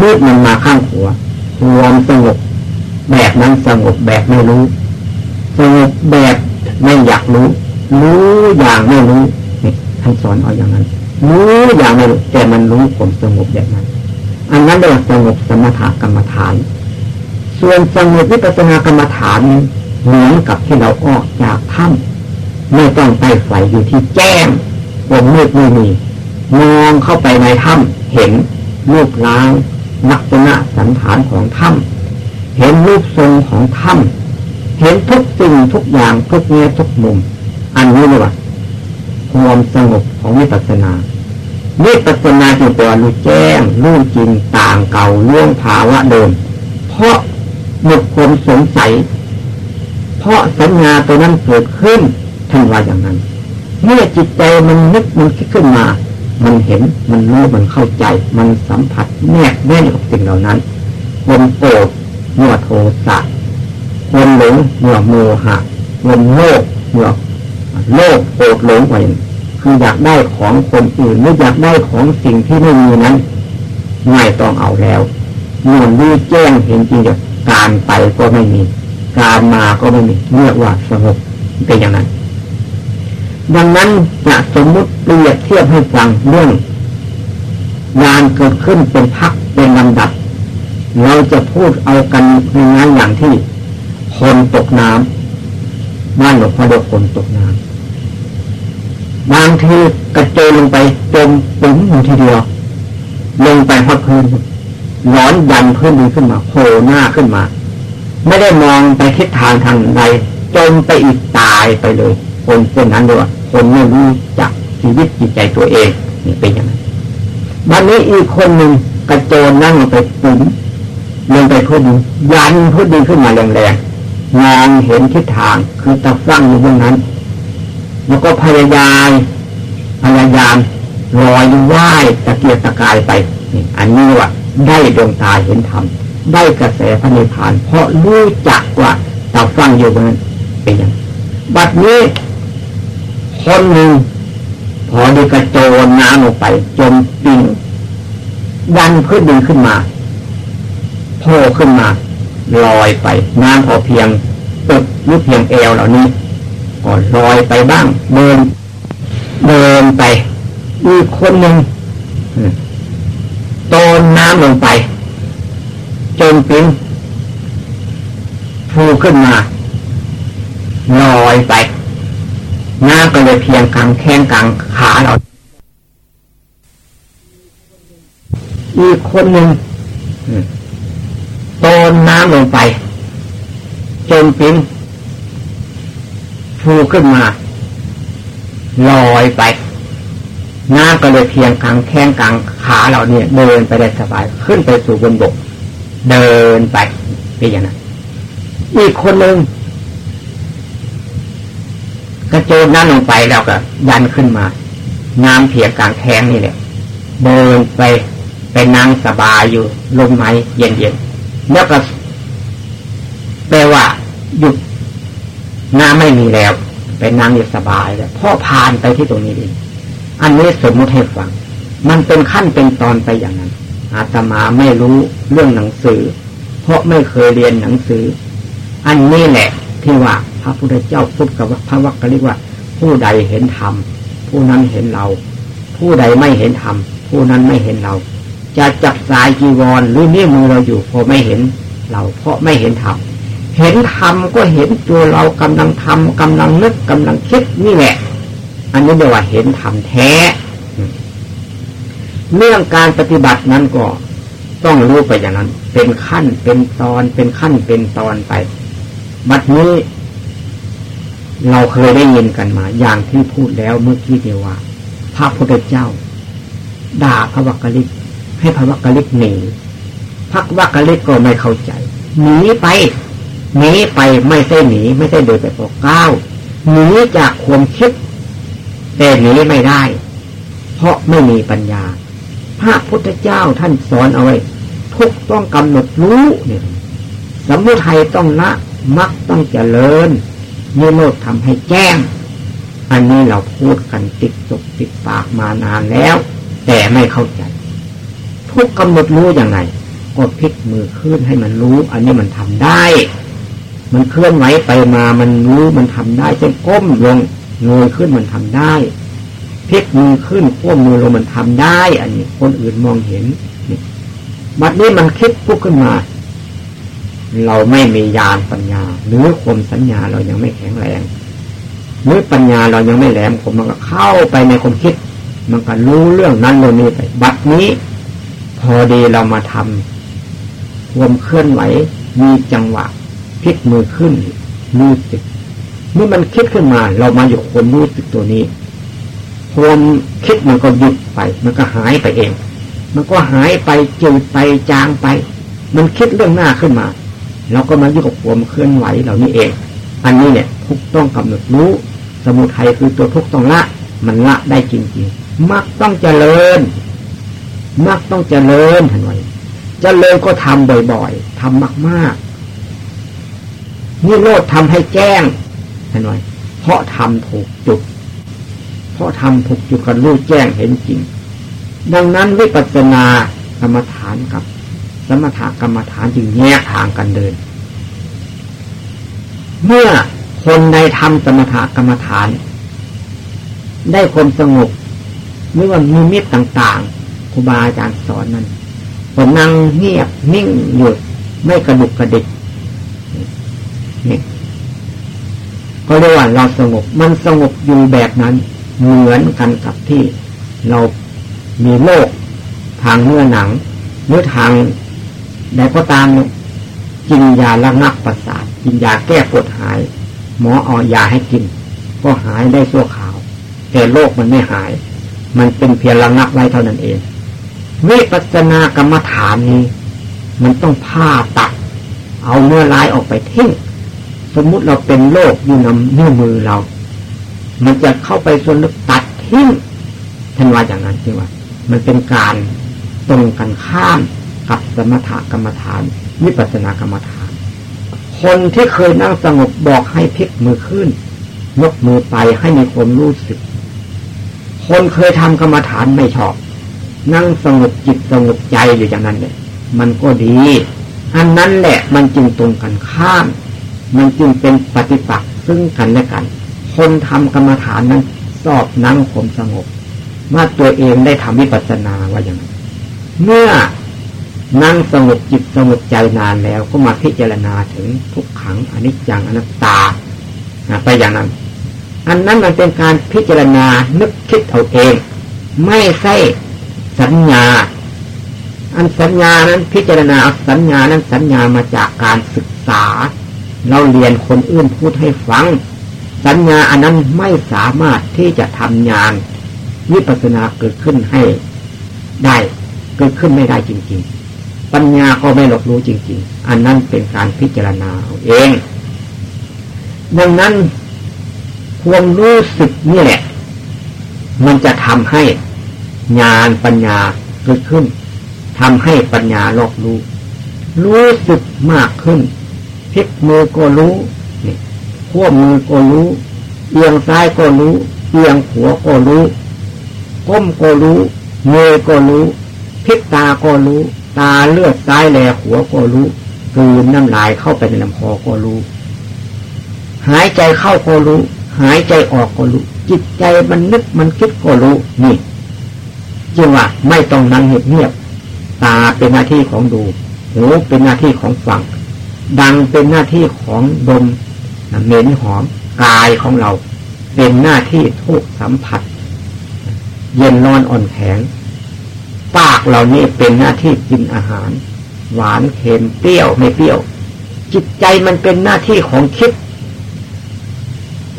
มืดมันมาข้างขวาความสงบแบบนั้นสงบแบบไม่รู้ สงบแบบไม่อยากรู้ รู้อย่างไม่รู้นี่ท่านสอนเอาอย่างนั้น รู้อย่างไม่รู้แต่มันรู้ผมสงบแบบนั้น อันนั้นเรียกว่าสงบสมถกรรมฐาน ส่วนสงบวิปัสสนากรรมฐานเหมือนกับที่เราออกจากถ้ำไม่ต้องไปไฟอยู่ที่แจ้งผมมืดไม่มีมองเข้าไปในถ้ำเห็นรูปร่างลักษณะสันฐานของถ้ำเห็นรูปทรงของถ้ำ เห็นทุกสิ่งทุกอย่างทุกแง่ทุกมุม อันนี้เลยว่าความสงบของวิปัสสนาวิปัสสนาจึงแปลว่ารู้แจ้งรู้จริงต่างเก่าเรื่องภาวะเดิม เพราะหมดความสงสัย เพราะสัญญาตัวนั้นเกิดขึ้นท่านว่าอย่างนั้น เมื่อจิตใจมันนึกมันคิดขึ้นมา มันเห็นมันรู้มันเข้าใจ มันสัมผัสแนบแน่นกับสิ่งเหล่านั้นคนโกรธเมื่อโทสะ คนหลงเมื่อโมหะคนโลภเมื่อโลภโกรธหลงไปคืออยากได้ของคนอื่นหรืออยากได้ของสิ่งที่ไม่มีนั้นไม่ต้องเอาแล้วเมื่อรู้แจ้งเห็นจริงการไปก็ไม่มี การมาก็ไม่มีเรียกว่าสงบเป็นอย่างนั้น ดังนั้นจะสมมุติเปรียบเทียบให้ฟังเรื่องงานเกิดขึ้นเป็นพักเป็นลำดับ เราจะพูดเอากันในงานอย่างที่ คนตกน้ำบ้านหลวงพ่อเดียวคนตกน้ำบางทีกระโจนลงไปจมปุ๋งทีเดียว ลงไปพอดพื้นร้อนยันพื้นดีขึ้นมาโผล่หน้าขึ้นมา ไม่ได้มองไปทิศทางทางใดจมไปอีกตายไปเลย คนเช่นนั้นด้วยคนไม่รู้จักชีวิตจิตใจตัวเองนี่เป็นอย่างนั้นวันนี้อีกคนหนึ่งกระโจนนั่งไปปุ๋มลงไปพุดยันพุดดีขึ้นมาแรงๆ มองเห็นทิศทางคือตะฟังอยู่ตรงนั้น แล้วก็พยายามพยายามลอยว่ายตะเกียกตะกายไปนี่อันนี้ว่าได้ดวงตาเห็นธรรมได้กระแสพระนิพพาน เพราะรู้จักว่าตะฟังอยู่ตรงนั้นเป็นอย่างบัดนี้คนหนึ่งพอดีกระโจนน้ำลงไป จมปิงดันพื้นดินขึ้นมาโผล่ขึ้นมา ลอยไป น้ำพอเพียงตึกหรือเพียงเอวเหล่านี้ก็ลอยไปบ้าง เดิน เดินไปอีกคนหนึ่งโตนน้ำลงไปจมปิงฟูขึ้นมาลอยไปหน้าก็เลยเพียงกลางแข้งกลางขาเรา อีกคนหนึ่ง นน้ำลงไปจมปิ้งชูขึ้นมา ลอยไป น้ำก็เลยเพียงกลางแข้งกลางขาเราเนี่ย เดินไปได้สบาย ขึ้นไปสู่บนบก เดินไปเป็นอย่างนั้นอีกคนหนึ่งกระโจนน้ำลงไปแล้วก็ยันขึ้นมา น้ำเพียงกลางแข้งนี่แหละเดินไปไปนั่งสบายอยู่ลมไม้เย็นๆ แล้วก็แปลว่าหยุดน้ำไม่มีแล้วไปนั่งอยู่สบายแล้วพ่อผ่านไปที่ตรงนี้เองอันนี้สมมติให้ฟัง มันเป็นขั้นเป็นตอนไปอย่างนั้น อาตมาไม่รู้เรื่องหนังสือ เพราะไม่เคยเรียนหนังสือ อันนี้แหละที่ว่า พระพุทธเจ้าพูดกับพระวักกะลิกว่า ผู้ใดเห็นธรรมผู้นั้นเห็นเรา ผู้ใดไม่เห็นธรรมผู้นั้นไม่เห็นเรา จะจับสายจีวรหรือนิ้วมือเราอยู่พอไม่เห็น เราเพราะไม่เห็นธรรมเห็นธรรมก็เห็นตัวเรากำลังทำกำลังนึกกำลังคิดนี่แหละ อันนี้เรียกว่าเห็นธรรมแท้เรื่องการปฏิบัตินั้นก็ต้องรู้ไปอย่างนั้น เป็นขั้นเป็นตอนเป็นขั้นเป็นตอนไป บัดนี้ เราเคยได้ยินกันมา อย่างที่พูดแล้วเมื่อกี้เดียวว่า พระพุทธเจ้า ด่าพระวักกลิก ให้พระวักกะลิกหนีพระวักกะลิกก็ไม่เข้าใจ หนีไป หนีไปไม่ใช่หนี ไม่ใช่เดินไปปกก้าวหนีจากความคิด แต่หนีไม่ได้ เพราะไม่มีปัญญา พระพุทธเจ้าท่านสอนเอาไว้ ทุกต้องกำหนดรู้เนี่ยสมุทัยต้องละมักต้องเจริญนิโรธทำให้แจ้ง อันนี้เราพูดกันติดจกติดปากมานานแล้ว แต่ไม่เข้าใจ ทุกกำหนดรู้อย่างไรก็พลิกมือขึ้นให้มันรู้ อันนี้มันทำได้ มันเคลื่อนไหวไปมามันรู้มันทำได้เช่นก้มลงเงยขึ้นมันทำได้พลิกมือขึ้นก้มมือลงมันทำได้ อันนี้คนอื่นมองเห็นนี่บัดนี้มันคิดพุกขึ้นมา เราไม่มีญาณปัญญา หรือความสัญญาเรายังไม่แข็งแรงหรือปัญญาเรายังไม่แหลมผมมันก็เข้าไปในความคิด มันก็รู้เรื่องนั้นเรื่องนี้ไปบัดนี้ พอดีเรามาทำควมเคลื่อนไหวมีจังหวะพลิกมือขึ้นรู้สึกเมื่อมันคิดขึ้นมา เรามาอยู่คนรู้สึกตัวนี้ความคิดมันก็หยุดไป มันก็หายไปเอง มันก็หายไปจืดไปจางไป มันคิดเรื่องหน้าขึ้นมาเราก็มาอยู่กับความเคลื่อนไหวเหล่านี้เอง อันนี้เนี่ยทุกต้องกำหนดรู้ สมุทัยคือตัวทุกต้องละ มันละได้จริงๆมักต้องเจริญ มักต้องเจริญทันไว้เจริญก็ทำบ่อยๆทำมากๆนิโรธทำให้แจ้งหน่อยเพราะทำถูกจุด เพราะทำถูกจุดกันรู้แจ้งเห็นจริง ดังนั้นวิปัสสนากรรมฐานกับสมถกรรมฐานจึงแยกทางกันเดิน เมื่อคนใดทำสมถกรรมฐาน ได้ความสงบเมื่อว่ามีมิตรต่าง รูบาอาจารย์สอนนั้นก็นั่งเงียบนิ่งหยุดไม่กระดุกกระดิกนี่ก็เรียกว่าเราสงบ มันสงบอยู่แบบนั้น เหมือนกันกับที่เรามีโรคทางเนื้อหนังหรือทางใดก็ตามกินยาระงับประสาทกินยาแก้ปวดหาย หมอเอายาให้กิน ก็หายได้ชั่วขาว แต่โรคมันไม่หาย มันเป็นเพียงระงับไว้เท่านั้นเอง วิปัสสนากรรมฐานนี้ มันต้องผ่าตัด เอาเนื้อร้ายออกไปทิ้งสมมุติเราเป็นโรคอยู่นำนิ้วมือเรา มันจะเข้าไปส่วนลึกตัดทิ้งท่านว่าอย่างนั้นจริงว่ามันเป็นการตรงกันข้ามกับสมถกรรมฐานวิปัสสนากรรมฐาน คนที่เคยนั่งสงบบอกให้พลิกมือขึ้นยกมือไปให้มีความรู้สึก คนเคยทำกรรมฐานไม่ชอบ นั่งสงบจิตสงบใจอยู่อย่างนั้นเลยมันก็ดี อันนั้นแหละมันจึงตรงกันข้าม มันจึงเป็นปฏิปักษ์ซึ่งกันและกัน คนทำกรรมฐานนั้นสอบนั่งผมสงบว่าตัวเองได้ทำวิปัสสนาว่าอย่างไรเมื่อนั่งสงบจิตสงบใจนานแล้วก็มาพิจารณาถึงทุกขังอนิจจังอนัตตาไปอย่างนั้น อันนั้นมันเป็นการพิจารณานึกคิดเอาเอง ไม่ใช่ สัญญา อันสัญญานั้นพิจารณาสัญญานั้นสัญญามาจากการศึกษา เราเรียนคนอื่นพูดให้ฟัง สัญญาอันนั้นไม่สามารถที่จะทำงานวิปัสนาเกิดขึ้นให้ได้เกิดขึ้นไม่ได้จริง ๆ ปัญญาก็ไม่หลบรู้จริง ๆ อันนั้นเป็นการพิจารณาเองดังนั้นความรู้สึกนี่แหละ มันจะทำให้ ญาณปัญญาเกิดขึ้นทำให้ปัญญารอบรู้ รู้สึกมากขึ้นพลิกมือก็รู้นี่ขั้วมือก็รู้เอียงซ้ายก็รู้เอียงหัวก็รู้ก้มก็รู้เงยก็รู้พิกตาก็รู้ ตาเลือดซ้ายแลหัวก็รู้กืนน้ำลายเข้าไปในลำคอก็รู้ หายใจเข้าก็รู้ หายใจออกก็รู้ จิตใจมันนึกมันคิดก็รู้นี่ จึงว่าไม่ต้องนั่งเงียบตาเป็นหน้าที่ของดูหูเป็นหน้าที่ของฟังดังเป็นหน้าที่ของดมเหม็นหอมกายของเรา เป็นหน้าที่ทุกสัมผัส เย็นร้อนอ่อนแข็งปากเหล่านี้เป็นหน้าที่กินอาหาร หวานเค็มเปรี้ยวไม่เปรี้ยว จิตใจมันเป็นหน้าที่ของคิด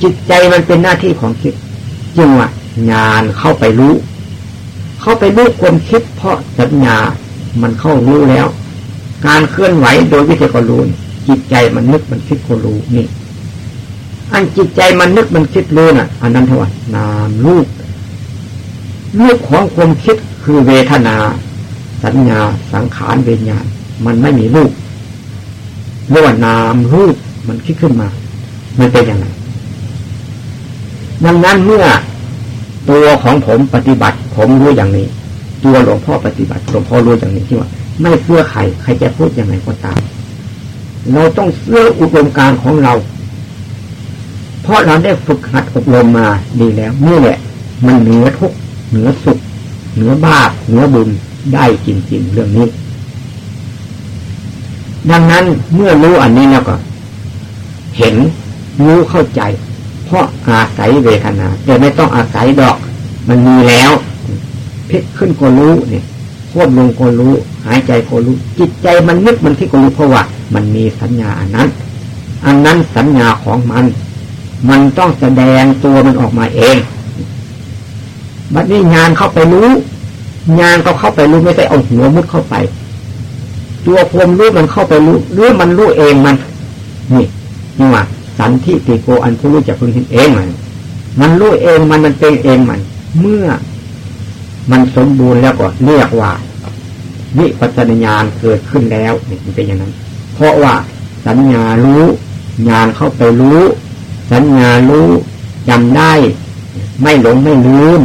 จิตใจมันเป็นหน้าที่ของคิดจึงว่างานเข้าไปรู้ เข้าไปรู้ความคิดเพราะสัญญา มันเข้ารู้แล้ว การเคลื่อนไหวโดยวิธีก็รู้จิตใจมันนึกมันคิดก็รู้นี่ อันจิตใจมันนึกมันคิดรู้น่ะ อันนั้นเท่าไหร่นามรูปรูปของความคิดคือเวทนา สัญญาสังขารเวญญาณมันไม่มีรูปเรียกว่านามรูปมันคิดขึ้นมา มันเป็นยังไงดังนั้นเมื่อ ตัวของผมปฏิบัติ ผมรู้อย่างนี้ ตัวหลวงพ่อปฏิบัติหลวงพ่อรู้อย่างนี้ที่ว่า ไม่เพื่อใครใครจะพูดยังไงก็ตาม เราต้องเสื้ออุดมการของเรา เพราะเราได้ฝึกหัดอบรมมาดีแล้วนี่แหละมันเหนือทุกเหนือสุขเหนือบาปเหนือบุญได้จริงๆเรื่องนี้ ดังนั้นเมื่อรู้อันนี้แล้วก็ เห็นรู้เข้าใจ เพราะอาศัยเวทนา แต่ไม่ต้องอาศัยดอก มันมีแล้วพลิกขึ้นก็รู้เนี่ยควบลงก็รู้ หายใจก็รู้ จิตใจมันนึกมันที่ก็รู้เพราะว่า มันมีสัญญาอันนั้น อันนั้นสัญญาของมัน มันต้องแสดงตัวมันออกมาเองบัดนี้งานเข้าไปรู้งานก็เข้าไปรู้ไม่ใช่เอาหัวมุดเข้าไป ตัวความรู้มันเข้าไปรู้หรือมันรู้เองมัน นี่นี่ว่า สันทิติโกอันผู้รู้จะพึงเห็นเองมัน มันรู้เองมันมันเป็นเองมัน เมื่อมันสมบูรณ์แล้วก็เรียกว่าวิปัสสนาญาณเกิดขึ้นแล้วนี่มันเป็นอย่างนั้น เพราะว่าสัญญารู้ญาณเข้าไปรู้ สัญญารู้จำได้ ไม่หลงไม่ลืม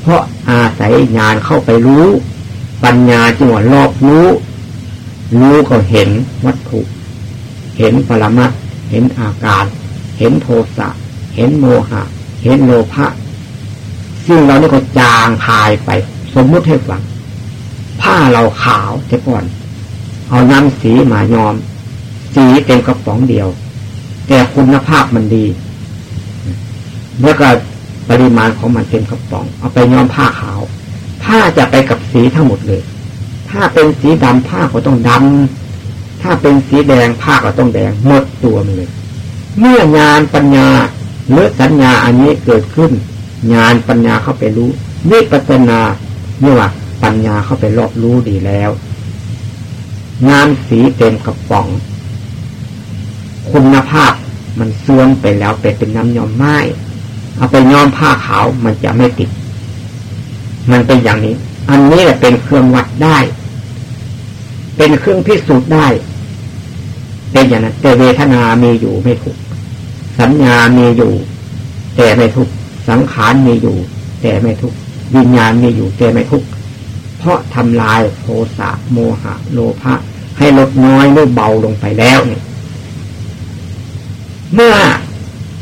เพราะอาศัยญาณเข้าไปรู้ ปัญญาจึงว่ารอบรู้ รู้ก็เห็นวัตถุ เห็นปรมัต เห็นอาการ เห็นโทสะ เห็นโมหะ เห็นโลภะซึ่งเรานี่ก็จางหายไป สมมุติให้ฟังผ้าเราขาวแต่ก่อน เอาน้ำสีมายอม สีเต็มกระป๋องเดียว แต่คุณภาพมันดีแล้วก็ปริมาณของมันเต็มกระป๋อง เอาไปย้อมผ้าขาว ผ้าจะไปกับสีทั้งหมดเลย ถ้าเป็นสีดำผ้าก็ต้องดำ ถ้าเป็นสีแดงผ้าก็ต้องแดงหมดตัวมันเลย เมื่องานปัญญาเลือสัญญาอันนี้เกิดขึ้นญาณปัญญาเข้าไปรู้วิปัสนาเนี่ยว่าปัญญาเข้าไปรอบรู้ดีแล้ว งานสีเต็มกระป๋อง คุณภาพมันเสื่อมไปแล้วไปเป็นน้ำย้อมไม้เอาไปย้อมผ้าขาวมันจะไม่ติด มันเป็นอย่างนี้ อันนี้แหละเป็นเครื่องวัดได้ เป็นเครื่องพิสูจน์ได้ เป็นอย่างนั้นแต่เวทนามีอยู่ไม่ถูกสัญญามีอยู่ แต่ไม่ถูกสังขารมีอยู่ แต่ไม่ทุกวิญญาณมีอยู่แต่ไม่ทุกเพราะทำลายโทสะโมหะ โลภะให้ลดน้อยลดเบาลงไปแล้วเนี่ยเมื่อ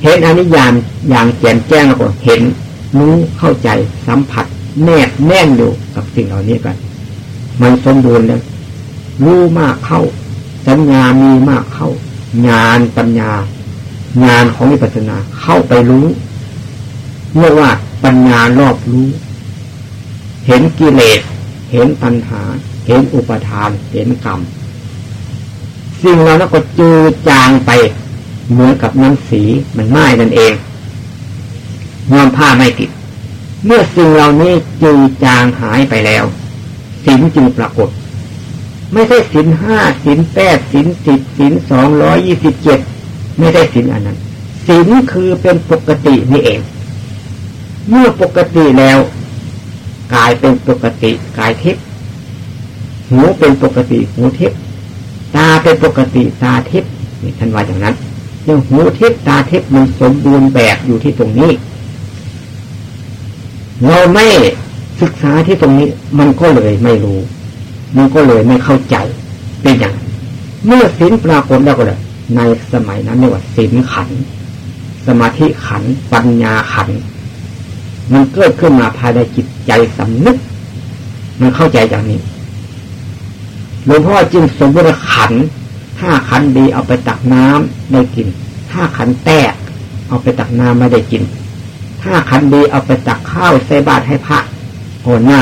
เห็นอนิยามอย่างแจ่มแจ้งแล้วก็เห็นรู้เข้าใจสัมผัส แนบแน่นอยู่กับสิ่งเหล่านี้กัน มันสมบูรณ์แล้วรู้มากเข้า สัญญามีมากเข้าญาณปัญญาญาณของวิปัสสนาเข้าไปรู้เรียกว่าปัญญารอบรู้ เห็นกิเลส เห็นปัญหา เห็นอุปทาน เห็นกรรม สิ่งเรานั้นก็จืดจางไป เหมือนกับน้ำสีมันไหม้นั่นเองย้อมผ้าไม่ติด เมื่อสิ่งเหล่านี้จืดจางหายไปแล้วสินจึงปรากฏ ไม่ใช่สินห้าสินแปดสินสิบสินสองร้อยยี่สิบเจ็ดไม่ได้สินอันนั้นสินคือเป็นปกตินี่เอง เมื่อปกติแล้วกายเป็นปกติกายทิพย์หูเป็นปกติหูทิพย์ตาเป็นปกติตาทิพย์นี่ท่านว่าอย่างนั้นเรื่องหูทิพย์ตาทิพย์มันสมบูรณ์แบบอยู่ที่ตรงนี้ เราไม่ศึกษาที่ตรงนี้ มันก็เลยไม่รู้ มันก็เลยไม่เข้าใจเป็นอย่าง เมื่อสินปรากฏแล้วก็เลยในสมัยนั้นเรียกว่าสินขัน สมาธิขัน ปัญญาขัน มันเกิดขึ้นมาภายในจิตใจสำนึก มันเข้าใจอย่างนี้หลวงพ่อจึงสมบูรณ์ขันถ้าขันดีเอาไปตักน้ำได้กินถ้าขันแตก เอาไปตักน้ำไม่ได้กินถ้าขันดีเอาไปตักข้าวใส่บาตรให้พระโอหน้า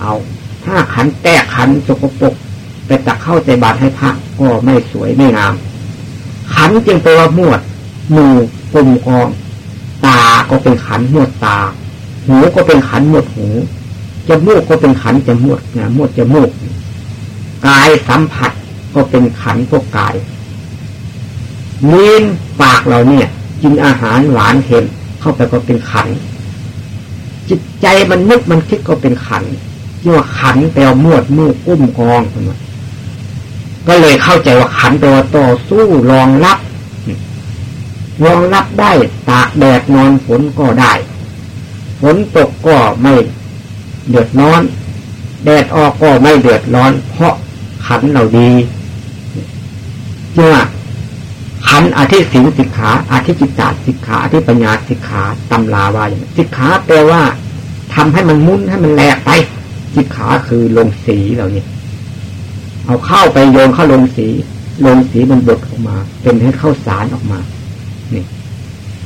เอา ถ้าขันแตกขันสกปรกไปตักเข้าใส่บาตรให้พระก็ไม่สวยไม่งาม ขันจึงแปลว่ามวดมู่ปุ่มกองตาก็เป็นขันมวดตา หูก็เป็นขันมวดหูจมูกก็เป็นขันจมูกนะมวดจมูกกายสัมผัสก็เป็นขันพวกกายลิ้นปากเราเนี่ย กินอาหารหวานเค็มเข้าไปก็เป็นขันจิตใจมันนึกมันคิดก็เป็นขัน ที่ว่าขันแปลมวดมู่กุ้มกองก็เลยเข้าใจว่าขันแปลว่าต่อสู้รองรับรองรับได้ตากแดดนอนฝนก็ได้ฝนตกก็ไม่เดือดร้อน แดดออกก็ไม่เดือดร้อน เพราะขันเราดีจึงว่าขันอาทิสิงสิกขาอาทิจิตตาสิกขาอาทิปัญญาสิกขาตำลาวาอย่างสิกขาแปลว่าทำให้มันมุนให้มันแหลกไป สิกขาคือลงสีเรานี่ยเอาเข้าไปโยนเข้าลงสีลงสีมันบดออกมา เป็นให้เข้าสารออกมานี่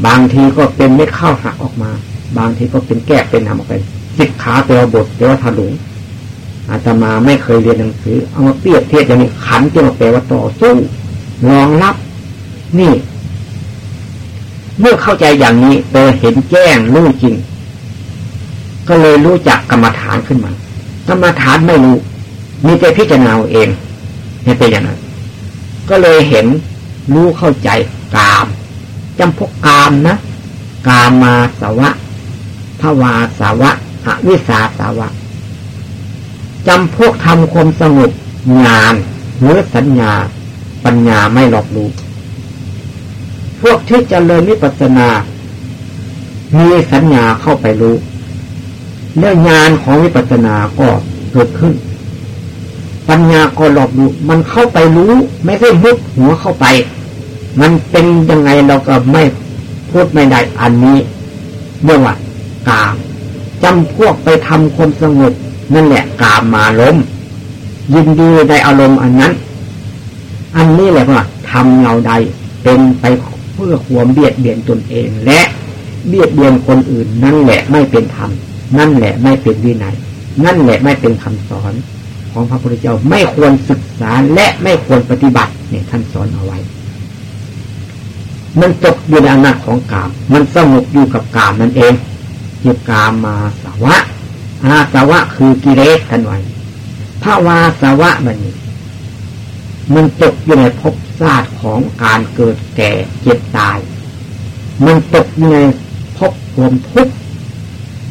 บางทีก็เป็นเม็ดข้าวหักออกมา บางทีก็เป็นแก้เป็นทำออกไปสิกขาแปลว่าบทแปลว่าถลุงอาตมาไม่เคยเรียนหนังสือ เอามาเปรียบเทียบอย่างนี้ขันจะมาแปลว่าต่อสู้รองรับ นี่ เมื่อเข้าใจอย่างนี้โดยเห็นแจ้งรู้จริง ก็เลยรู้จักกรรมฐานขึ้นมา กรรมฐานไม่รู้ มีแต่พิจารณาเองนี่เป็นอย่างนั้น ก็เลยเห็นรู้เข้าใจกามจำพวกกามนะกามาสวะภาวาสาวะอวิสาสาวะจำพวกทำความสงบงานหรือสัญญา ปัญญาไม่หลอกรู้พวกที่จเจริญวิปัสนา มีสัญญาเข้าไปรู้ เรื่องงานของวิปัสนาก็เกิดขึ้น ปัญญาก็หลอกรู้มันเข้าไปรู้ ไม่ใช่มุดหัวเข้าไป มันเป็นยังไงเราก็ไม่พูดไม่ได้อันนี้เรียกว่ากามจำพวกไปทำความสงบนั่นแหละกามมาล้ม ยินดีในอารมณ์อันนั้น อันนี้แหละว่าทำเราใดเป็นไปเพื่อความเบียดเบียนตนเอง และเบียดเบียนคนอื่นนั่นแหละไม่เป็นธรรม นั่นแหละไม่เป็นวินัย นั่นแหละไม่เป็นคำสอนของพระพุทธเจ้าไม่ควรศึกษาและไม่ควรปฏิบัติเนี่ยท่านสอนเอาไว้ มันตกอยู่ในอำนาจของกาม มันสงบอยู่กับกามนั่นเองเกี่ยวกามมาสาวะอาสาวะคือกิเลสกันไว้ภาวาสาวะมันนี่มันตกอยู่ในภพชาติของการเกิดแก่เจ็บตาย มันตกอยู่ในภพความทุกข์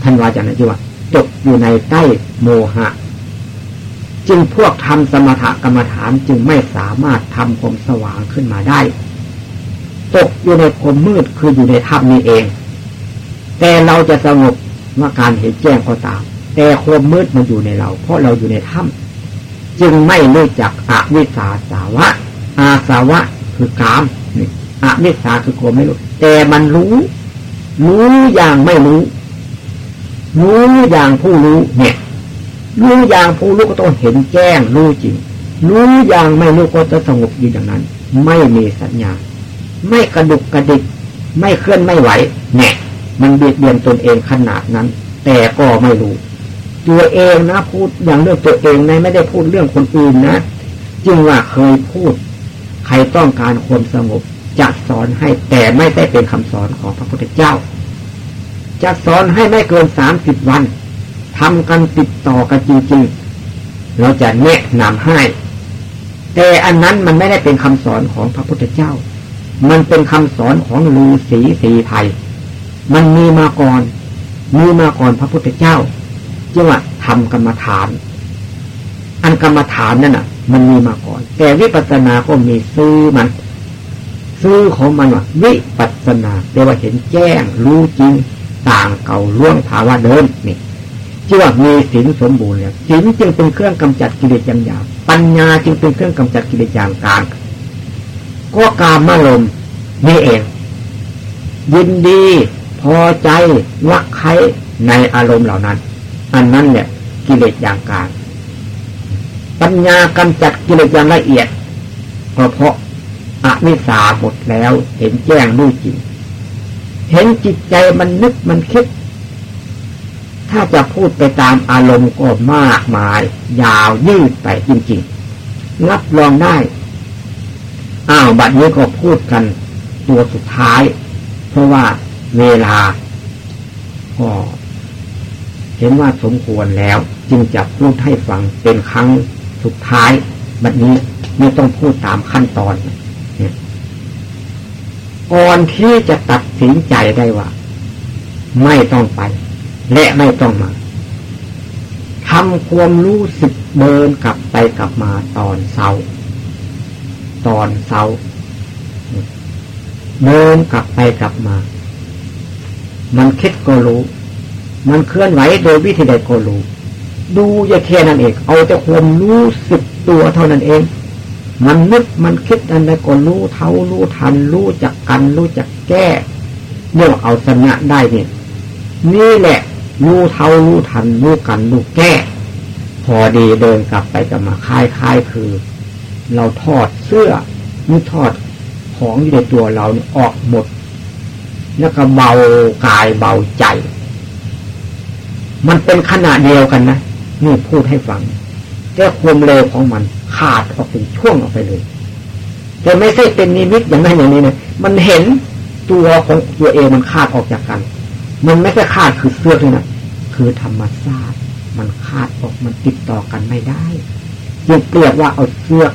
ท่านว่าจากนั้นจีว่าตกอยู่ในใต้โมหะ จึงพวกทำสมถกรรมฐานจึงไม่สามารถทำความสว่างขึ้นมาได้ ตกอยู่ในความมืดคืออยู่ในถ้ำนี้เอง แต่เราจะสงบว่าการเห็นแจ้งก็ตาม แต่ความมืดมันอยู่ในเรา เพราะเราอยู่ในถ้ำจึงไม่รู้จักอวิสาสาวะ อาสาวะคือกามนี่อวิสาคือความไม่รู้ แต่มันรู้ รู้อย่างไม่รู้ รู้อย่างผู้รู้เนี่ย รู้อย่างผู้รู้ก็ต้องเห็นแจ้งรู้จริง รู้อย่างไม่รู้ก็จะสงบอยู่อย่างนั้น ไม่มีสัญญา ไม่กระดุกกระดิก ไม่เคลื่อนไม่ไหว เนี่ย มันเบียดเบียนตนเองขนาดนั้น แต่ก็ไม่รู้ ตัวเองนะพูดอย่างเรื่องตัวเองในไม่ได้พูดเรื่องคนอื่นนะจึงว่าเคยพูด ใครต้องการความสงบจะสอนให้แต่ไม่ได้เป็นคำสอนของพระพุทธเจ้า จะสอนให้ไม่เกินสามสิบวันทำกันติดต่อกันจริงๆ เราจะแนะนำให้ แต่อันนั้นมันไม่ได้เป็นคำสอนของพระพุทธเจ้า มันเป็นคำสอนของฤาษีสีไทย มันมีมาก่อน มีมาก่อนพระพุทธเจ้าจึงว่าทำกรรมฐาน อันกรรมฐานนั่นอะ มันมีมาก่อน แต่วิปัสสนาก็มีซื้อมัน ซื้อของมันว่าวิปัสสนาแปลว่าเห็นแจ้ง รู้จริง ต่างเก่าล่วงภาวะเดิมนี่ชื่อว่ามีศีลสมบูรณ์แล้วศีลจึงเป็นเครื่องกำจัดกิเลสอย่างหยาบปัญญาจึงเป็นเครื่องกำจัดกิเลสอย่างกลางก็กามมาลมนี่เองยินดีพอใจรักใครในอารมณ์เหล่านั้น อันนั้นเนี่ยกิเลสอย่างกลางปัญญากำจัดกิเลสอย่างละเอียดก็เพราะอวิสาหมดแล้วเห็นแจ้งด้วยจริง เห็นจิตใจมันนึกมันคิด ถ้าจะพูดไปตามอารมณ์ก็มากมาย ยาวยืดไปจริงๆ รับรองได้ อ้าวบัดนี้ก็พูดกันตัวสุดท้าย เพราะว่าเวลาก็เห็นว่าสมควรแล้ว จึงจะพูดให้ฟังเป็นครั้งสุดท้าย บัดนี้ไม่ต้องพูดตามขั้นตอน ก่อนที่จะตัดสินใจได้ว่า ไม่ต้องไป และไม่ต้องมาทำความรู้สึกเดินกลับไปกลับมาตอนเศร้าตอนเศร้าเดินกลับไปกลับมา มันคิดก็รู้ มันเคลื่อนไหวโดยวิธีใดก็รู้ ดูอย่าแค่นั้นเอง เอาแต่ความรู้สึกตัวเท่านั้นเอง มันนึกมันคิดอันใดก็รู้เท่ารู้ทัน รู้จักกัน รู้จักแก้เนี่ยเอาสัญญาได้เนี่ย นี่แหละ รู้เท่ารู้ทัน รู้กันรู้แก้ พอดีเดินกลับไปกลับมาคลายคลายคือ เราทอดเสื้อนี่ทอดของอยู่ในตัวเราเนี่ยออกหมด แล้วก็เบากายเบาใจ มันเป็นขนาดเดียวกันนะนี่พูดให้ฟังแต่ความเร็วของมัน ขาดออกเป็นช่วงออกไปเลยแต่ไม่ใช่เป็นนิมิตอย่างนั้นอย่างนี้นะมันเห็นตัวของตัวเองมันขาดออกจากกัน มันไม่ใช่ขาดคือเสื้อเลยนะคือธรรมชาติมันขาดออกมันติดต่อกันไม่ได้ยังเปรียบว่าเอาเสื้อ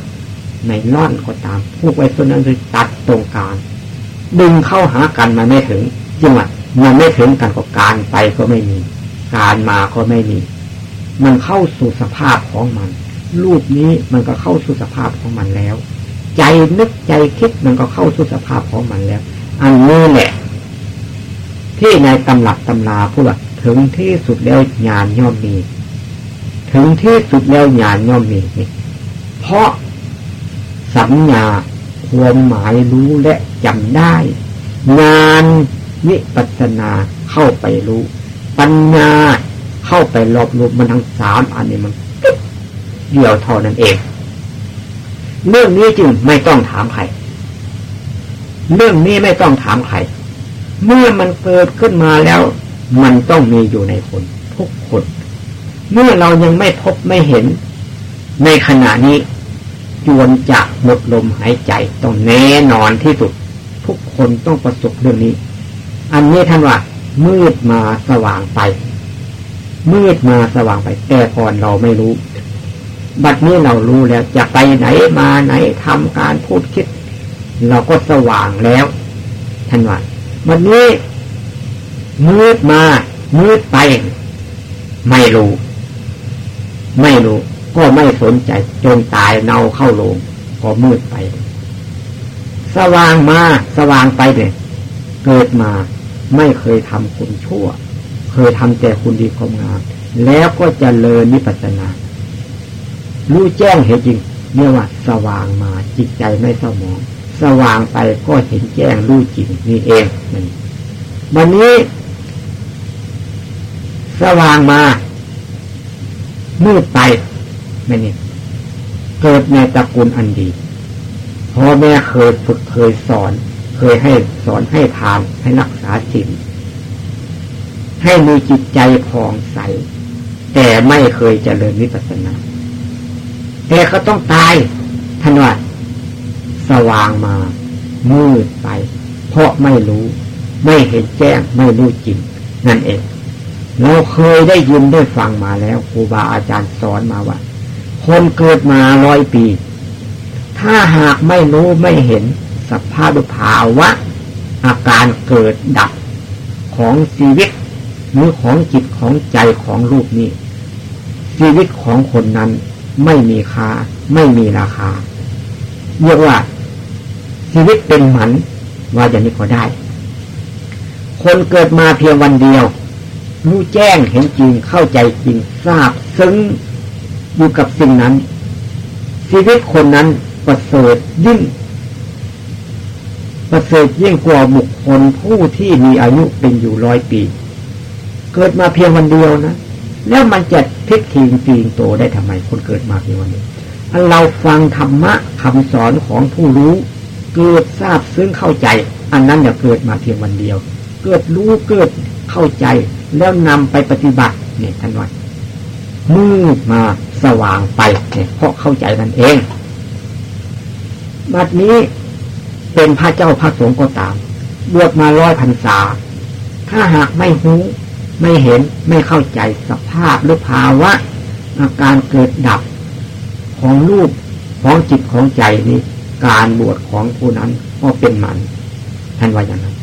ในล่อนก็ตามผูกไว้ส่วนนั้นคือตัดตรงกลางดึงเข้าหากันมาไม่ถึงจังหวะมันไม่ถึงกันก็การไปก็ไม่มี การมาก็ไม่มี มันเข้าสู่สภาพของมัน รูปนี้มันก็เข้าสู่สภาพของมันแล้ว ใจนึกใจคิดมันก็เข้าสู่สภาพของมันแล้ว อันนี้แหละ ที่ในตำรับตำราพูดว่าถึงที่สุดแล้วญาณย่อมมี ถึงที่สุดแล้วญาณย่อมมีเพราะสัญญาความหมายรู้และจำได้ งานวิปัสนาเข้าไปรู้ ปัญญาเข้าไปรอบรวมมันทั้งสามอันนี้มัน เดียวเท่านั้นเอง เรื่องนี้จึงไม่ต้องถามใคร เรื่องนี้ไม่ต้องถามใคร เมื่อมันเกิดขึ้นมาแล้ว มันต้องมีอยู่ในคนทุกคน เมื่อเรายังไม่พบไม่เห็น ในขณะนี้จวนจะหมดลมหายใจต้องแน่นอนที่สุด ทุกคนต้องประสบเรื่องนี้ อันนี้ท่านว่า มืดมาสว่างไป มืดมาสว่างไป แต่ก่อนเราไม่รู้ บัดนี้เรารู้แล้วจะไปไหนมาไหนทำการพูดคิด เราก็สว่างแล้วท่านว่าบัดนี้มืดมา มืดไป ไม่รู้ ไม่รู้ ก็ไม่สนใจ จนตายเนาเข้าลง ก็มืดไป สว่างมา สว่างไปเนี่ยเกิดมาไม่เคยทำคุณชั่ว เคยทำแต่คุณดีความงาม แล้วก็จเจริญนิพพานา รู้แจ้งเห็นจริงเรียกว่า สว่างมาจิตใจไม่เศร้าหมอง สว่างไปก็เห็นแจ้งรู้จริงนี่เองมันวันนี้ สว่างมามืดไปไม่นี่เกิดในตระกูลอันดีพ่อแม่เคยฝึกเคยสอน เคยให้สอนให้ทานให้รักษาศีลให้มีจิตใจผ่องใส แต่ไม่เคยเจริญวิปัสสนา แต่เขาต้องตายท่านว่าสว่างมา มืดไป เพราะไม่รู้ ไม่เห็นแจ้ง ไม่รู้จริง นั่นเอง เราเคยได้ยินได้ฟังมาแล้วครูบาอาจารย์สอนมาว่า คนเกิดมาร้อยปี ถ้าหากไม่รู้ไม่เห็นสภาพภาวะ อาการเกิดดับของชีวิตหรือของจิตของใจของรูปนี้ ชีวิตของคนนั้น ไม่มีค่า ไม่มีราคาเรียกว่า ชีวิตเป็นหมันว่าอย่างนี้ก็ได้ คนเกิดมาเพียงวันเดียว รู้แจ้งเห็นจริงเข้าใจจริงทราบซึ้งอยู่กับสิ่งนั้น ชีวิตคนนั้นประเสริฐยิ่งประเสริฐยิ่งกว่าบุคคลผู้ที่มีอายุเป็นอยู่ร้อยปี เกิดมาเพียงวันเดียวนะ แล้วมันจะ พลิกทีงตีงโตได้ทำไมคนเกิดมาเพียงวันเดียวเราฟังธรรมะคำสอนของผู้รู้ เกิดทราบซึ่งเข้าใจ อันนั้นจะเกิดมาเพียงวันเดียว เกิดรู้เกิดเข้าใจแล้วนำไปปฏิบัติเนี่ยท่านว่ามืดมาสว่างไปเนี่ยเพราะเข้าใจนั่นเองบัดนี้เป็นพระเจ้าพระสงฆ์ก็ตามบวชมาร้อยพรรษา ถ้าหากไม่รู้ ไม่เห็นไม่เข้าใจสภาพหรือภาวะ อาการเกิดดับของรูปของจิตของใจนี้ การบวชของผู้นั้นก็เป็นมันท่านว่าอย่างนั้น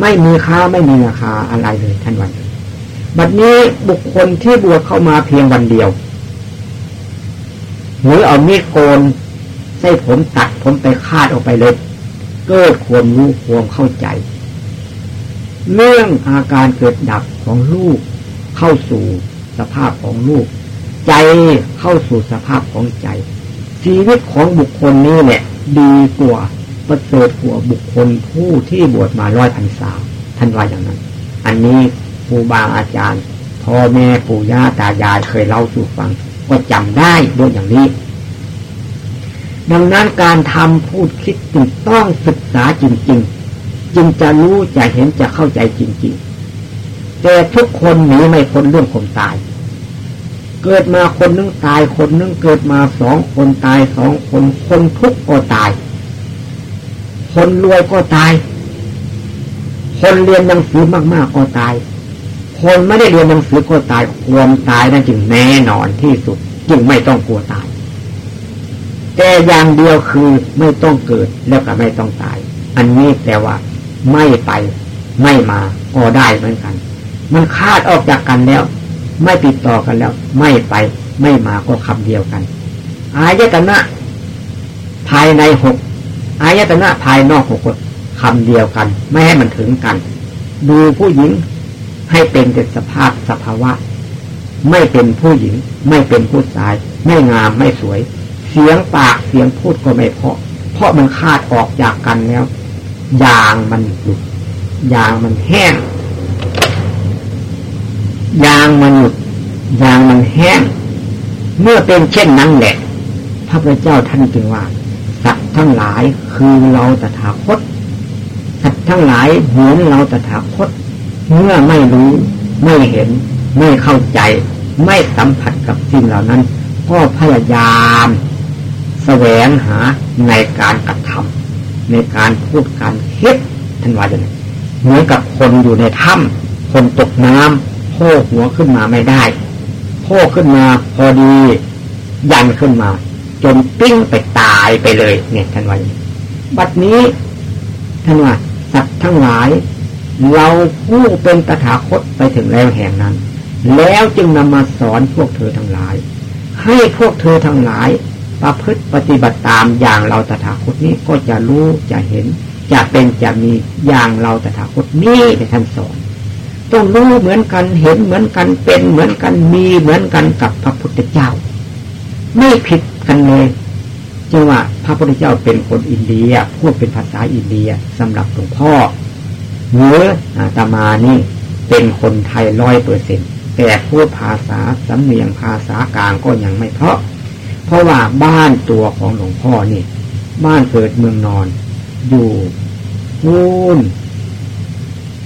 ไม่มีค่าไม่มีราคาอะไรเลยท่านว่าบัดนี้บุคคลที่บวชเข้ามาเพียงวันเดียวหรือเอามีดโกนใส่ผมตัดผมไปคาดออกไปเลยเกิดความรู้ความเข้าใจ เรื่องอาการเกิดดับของลูก เข้าสู่สภาพของลูก ใจเข้าสู่สภาพของใจ ชีวิตของบุคคลนี้เนี่ย ดีกว่าประเสริฐกว่าบุคคลผู้ที่บวชมาร้อยพันสาวท่านว่าอย่างนั้น อันนี้ครูบาอาจารย์พ่อแม่ปู่ย่าตายายเคยเล่าสู่ฟัง ก็จำได้ด้วยอย่างนี้ ดังนั้นการทำพูดคิดจึงต้องศึกษาจริง ๆ จึงจะรู้จะเห็นจะเข้าใจจริงๆ แต่ทุกคนหนีไม่พ้นเรื่องความตาย เกิดมาคนนึงตายคนนึงเกิดมาสองคนตายสองคนคนทุกข์ก็ตาย คนรวยก็ตาย คนเรียนหนังสือมากๆก็ตาย คนไม่ได้เรียนหนังสือก็ตายความตายนั่นจึงแน่นอนที่สุด จึงไม่ต้องกลัวตาย แต่อย่างเดียวคือไม่ต้องเกิดแล้วก็ไม่ต้องตาย อันนี้แต่ว่า ไม่ไป ไม่มาก็ได้เหมือนกัน มันคาดออกจากกันแล้ว ไม่ติดต่อกันแล้ว ไม่ไป ไม่มาก็คำเดียวกัน อายตนะ ภายในหกอายตนะภายนอกหกคำเดียวกัน ไม่ให้มันถึงกัน ดูผู้หญิงให้เป็นแต่สภาพสภาวะ ไม่เป็นผู้หญิง ไม่เป็นผู้ชาย ไม่งามไม่สวย เสียงปากเสียงพูดก็ไม่เพาะ เพราะมันคาดออกจากกันแล้ว ยางมันหลุดยางมันแห้ง ยางมันหลุดยางมันแห้ง เมื่อเป็นเช่นนั้นแหละพระพุทธเจ้าท่านจึงว่า สัตว์ทั้งหลายคือเราตถาคต สัตว์ทั้งหลายเหมือนเราตถาคต เมื่อไม่รู้ไม่เห็น ไม่เข้าใจ ไม่สัมผัสกับสิ่งเหล่านั้น ก็พยายาม แสวงหาในการกระทำ ในการพูดการคิดท่านว่าอย่างนี้เหมือนกับคนอยู่ในถ้ำคนตกน้ำโผล่หัวขึ้นมาไม่ได้โผล่ขึ้นมาพอดี ยันขึ้นมา จนปิ้งไปตายไปเลย เนี่ยท่านว่าอย่างนี้บัดนี้ท่านว่าสัตว์ทั้งหลาย เราผู้เป็นตถาคตไปถึงแล้วแห่งนั้น แล้วจึงนำมาสอนพวกเธอทั้งหลาย ให้พวกเธอทั้งหลาย ประพฤติปฏิบัติตามอย่างเราตถาคตนี้ก็จะรู้จะเห็น จะเป็นจะมีอย่างเราตถาคตนี้ในท่านสอนต้องรู้เหมือนกันเห็นเหมือนกันเป็นเหมือนกันมีเหมือนกันกับพระพุทธเจ้า ไม่ผิดกันเลยจึงว่าพระพุทธเจ้าเป็นคนอินเดียพูดเป็นภาษาอินเดียสำหรับหลวงพ่อหรืออาตมานี่เป็นคนไทยร้อยเปอร์เซ็นแต่พูดภาษาสำเนียงภาษากลางก็ยังไม่เพราะ เพราะว่าบ้านตัวของหลวงพ่อนี่ บ้านเกิดเมืองนอน อยู่นู่น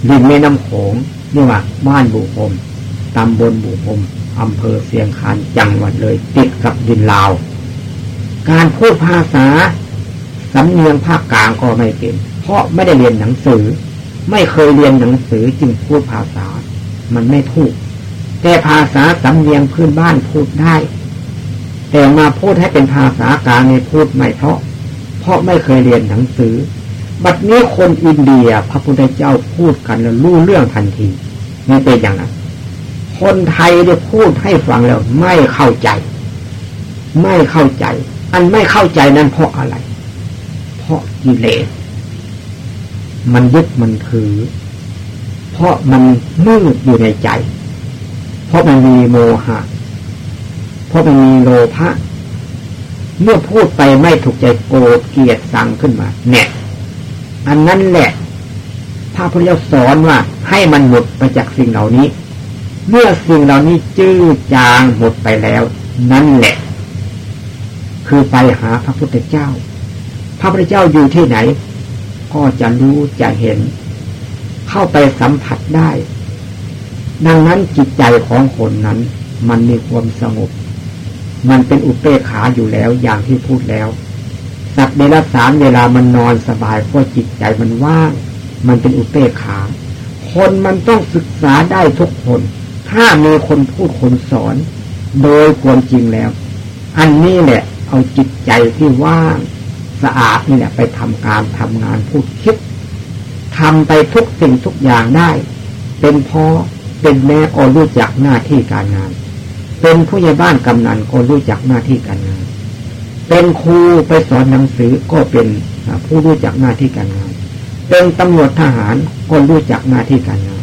ริมแม่น้ำโขงนี่ว่าบ้านบุพมตำบลบุพมอำเภอเสียงคานจังหวัดเลย ติดกับดินลาว การพูดภาษาสำเนียงภาคกลางก็ไม่เป็น เพราะไม่ได้เรียนหนังสือ ไม่เคยเรียนหนังสือจึงพูดภาษา มันไม่ถูก แต่ภาษาสำเนียงพื้นบ้านพูดได้ แต่มาพูดให้เป็นภาษากลางในพูดไม่เพราะ เพราะไม่เคยเรียนหนังสือ บัดนี้คนอินเดียพระพุทธเจ้าพูดกันแล้วรู้เรื่องทันทีนี่เป็นอย่างนั้นคนไทยได้พูดให้ฟังแล้ว ไม่เข้าใจ ไม่เข้าใจ อันไม่เข้าใจนั้นเพราะอะไร เพราะกิเลสมันยึดมันถือ เพราะมันมืดอยู่ในใจ เพราะมันมีโมหะ ราะมันมีโลภะเมื่อพูดไปไม่ถูกใจโกรธเกลียดสั่งขึ้นมา เนี่ย อันนั้นแหละพระพุทธเจ้าสอนว่าให้มันหมดไปจากสิ่งเหล่านี้ เมื่อสิ่งเหล่านี้จื้อจางหมดไปแล้ว นั่นแหละ คือไปหาพระพุทธเจ้า พระพุทธเจ้าอยู่ที่ไหน ก็จะรู้จะเห็น เข้าไปสัมผัสได้ ดังนั้นจิตใจของคนนั้น มันมีความสงบ มันเป็นอุเบกขาอยู่แล้วอย่างที่พูดแล้ว สัตว์ในรัสารเวลามันนอนสบายเพราะจิตใจมันว่าง มันเป็นอุเบกขา คนมันต้องศึกษาได้ทุกคน ถ้ามีคนพูดคนสอน โดยความจริงแล้ว อันนี้แหละ เอาจิตใจที่ว่างสะอาดนี่แหละไปทำการทำงานพูดคิดทำไปทุกสิ่งทุกอย่างได้ เป็นพ่อเป็นแม่ก็รู้จักหน้าที่การงาน เป็นผู้ใหญ่บ้านกำนันก็รู้จักหน้าที่การงาน เป็นครูไปสอนหนังสือก็เป็นผู้รู้จักหน้าที่การงาน เป็นตำรวจทหารก็รู้จักหน้าที่การงาน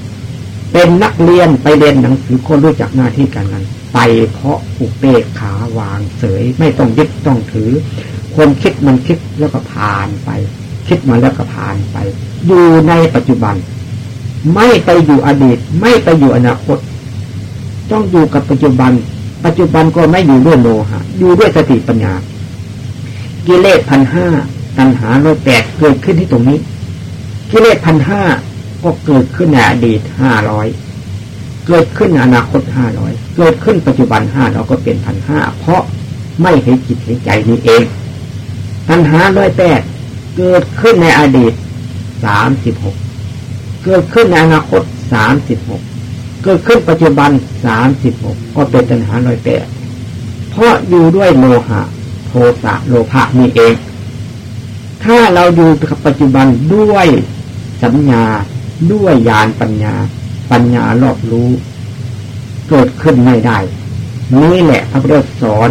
เป็นนักเรียนไปเรียนหนังสือก็รู้จักหน้าที่การงาน ไปเพราะอุเบกขาวางเสยไม่ต้องยึดต้องถือคนคิดมันคิดแล้วก็ผ่านไป คิดมาแล้วก็ผ่านไป อยู่ในปัจจุบัน ไม่ไปอยู่อดีต ไม่ไปอยู่อนาคต ต้องอยู่กับปัจจุบัน ปัจจุบันก็ไม่อยู่ด้วยโลหะ อยู่ด้วยสติปัญญา กิเลสพันห้าตัณหาโลแปดเกิดขึ้นที่ตรงนี้ กิเลสพันห้าก็เกิดขึ้นในอดีตห้าร้อยเกิดขึ้นอนาคตห้าร้อยเกิดขึ้นปัจจุบันห้าเราก็เป็นพันห้าเพราะไม่เห็นจิตเห็นใจนี้เองปัญหาร้อยแปดเกิดขึ้นในอดีตสามสิบหกเกิดขึ้นในอนาคตสามสิบหก เกิดขึ้นปัจจุบันสามสิบหกก็เป็นปัญหาร้อยแปดเพราะอยู่ด้วยโลหะ โทสะโลภะนี่เอง ถ้าเราอยู่กับปัจจุบันด้วยสัญญาด้วยญาณปัญญา ปัญญารอบรู้ เกิดขึ้นไม่ได้ นี่แหละพระพุทธสอน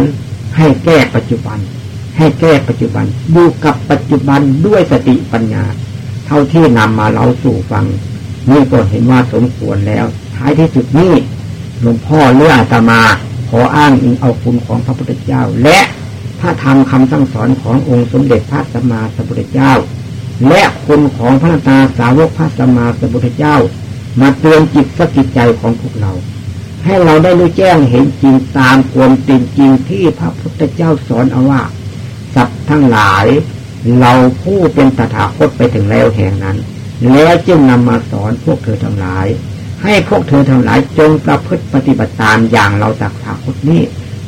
ให้แก้ปัจจุบัน ให้แก้ปัจจุบันอยู่กับปัจจุบันด้วยสติปัญญา เท่าที่นำมาเราสู่ฟังนี่ก็เห็นว่าสมควรแล้ว ท้ายที่สุดนี้หลวงพ่อเลืออาตมา ขออ้างอิงเอาคุณของพระพุทธเจ้า และพระธรรมคำสั่งสอนขององค์สมเด็จพระสัมมาสัมพุทธเจ้า และคุณของพระตาสาวกพระสัมมาสัมพุทธเจ้า มาเตือนจิตสกิจใจของพวกเรา ให้เราได้รู้แจ้งเห็นจริงตามความจริงจริงที่พระพุทธเจ้าสอนเอาว่าสัตว์ทั้งหลาย เราผู้เป็นตถาคตไปถึงแล้วแห่งนั้น แล้วจึงนำมาสอนพวกเธอทั้งหลาย ให้พวกเธอทั้งหลายจงประพฤติปฏิบัติตามอย่างเราตถาคตนี้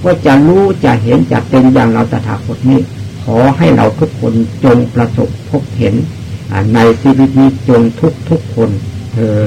ก็จะรู้จะเห็นจะเป็นอย่างเราตถาคตนี้ ขอให้เราทุกคนจงประสบพบเห็นในชีวิตนี้จงทุกทุกคนเธอ